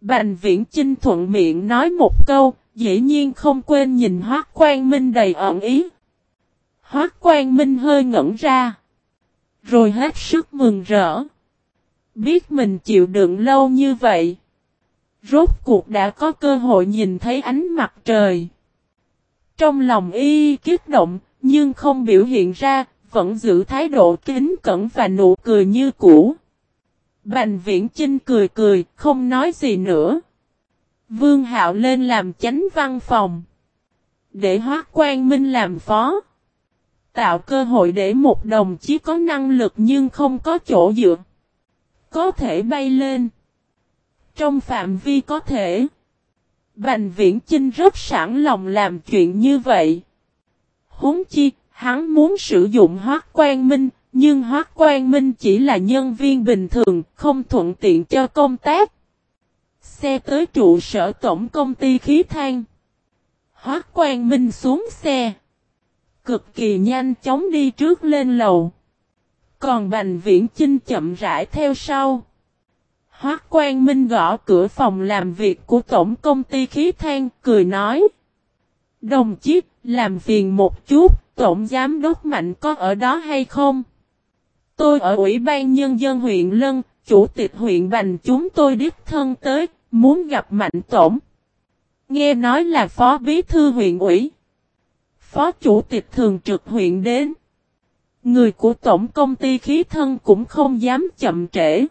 Bành viễn Chinh thuận miệng nói một câu, dĩ nhiên không quên nhìn Hoác Quang Minh đầy ẩn ý. Hoác Quang Minh hơi ngẩn ra. Rồi hết sức mừng rỡ. Biết mình chịu đựng lâu như vậy. Rốt cuộc đã có cơ hội nhìn thấy ánh mặt trời. Trong lòng y kích động, nhưng không biểu hiện ra, vẫn giữ thái độ kính cẩn và nụ cười như cũ. Bành viễn Chinh cười cười, không nói gì nữa. Vương Hạo lên làm chánh văn phòng. Để Hoác Quang Minh làm phó. Tạo cơ hội để một đồng chí có năng lực nhưng không có chỗ dựa. Có thể bay lên. Trong phạm vi có thể. Bành viễn Chinh rất sẵn lòng làm chuyện như vậy. Húng chi, hắn muốn sử dụng Hoác Quang Minh, nhưng Hoắc Quang Minh chỉ là nhân viên bình thường, không thuận tiện cho công tác. Xe tới trụ sở tổng công ty khí than. Hoắc Quang Minh xuống xe. Cực kỳ nhanh chóng đi trước lên lầu. Còn Bành Viễn Chinh chậm rãi theo sau. Hoắc Quang Minh gõ cửa phòng làm việc của tổng công ty khí than, cười nói. Đồng chí, làm phiền một chút, tổng giám đốc mạnh có ở đó hay không? Tôi ở Ủy ban Nhân dân huyện Lân, chủ tịch huyện Bành chúng tôi đích thân tới, muốn gặp Mạnh Tổng. Nghe nói là phó bí thư huyện ủy. Phó chủ tịch thường trực huyện đến. Người của tổng công ty khí thân cũng không dám chậm trễ.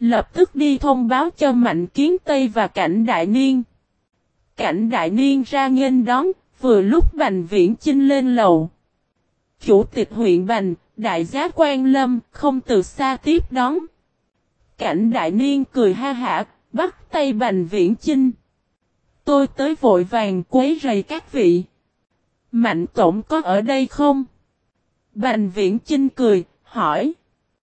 Lập tức đi thông báo cho Mạnh Kiến Tây và Cảnh Đại Niên. Cảnh Đại Niên ra nghênh đón, vừa lúc Bành Viễn Chinh lên lầu. Chủ tịch huyện Bành, đại giá quan lâm, không từ xa tiếp đón. Cảnh Đại Niên cười ha hả, bắt tay Bành Viễn Chinh. Tôi tới vội vàng quấy rầy các vị. Mạnh Tổng có ở đây không? Bành Viễn Chinh cười, hỏi.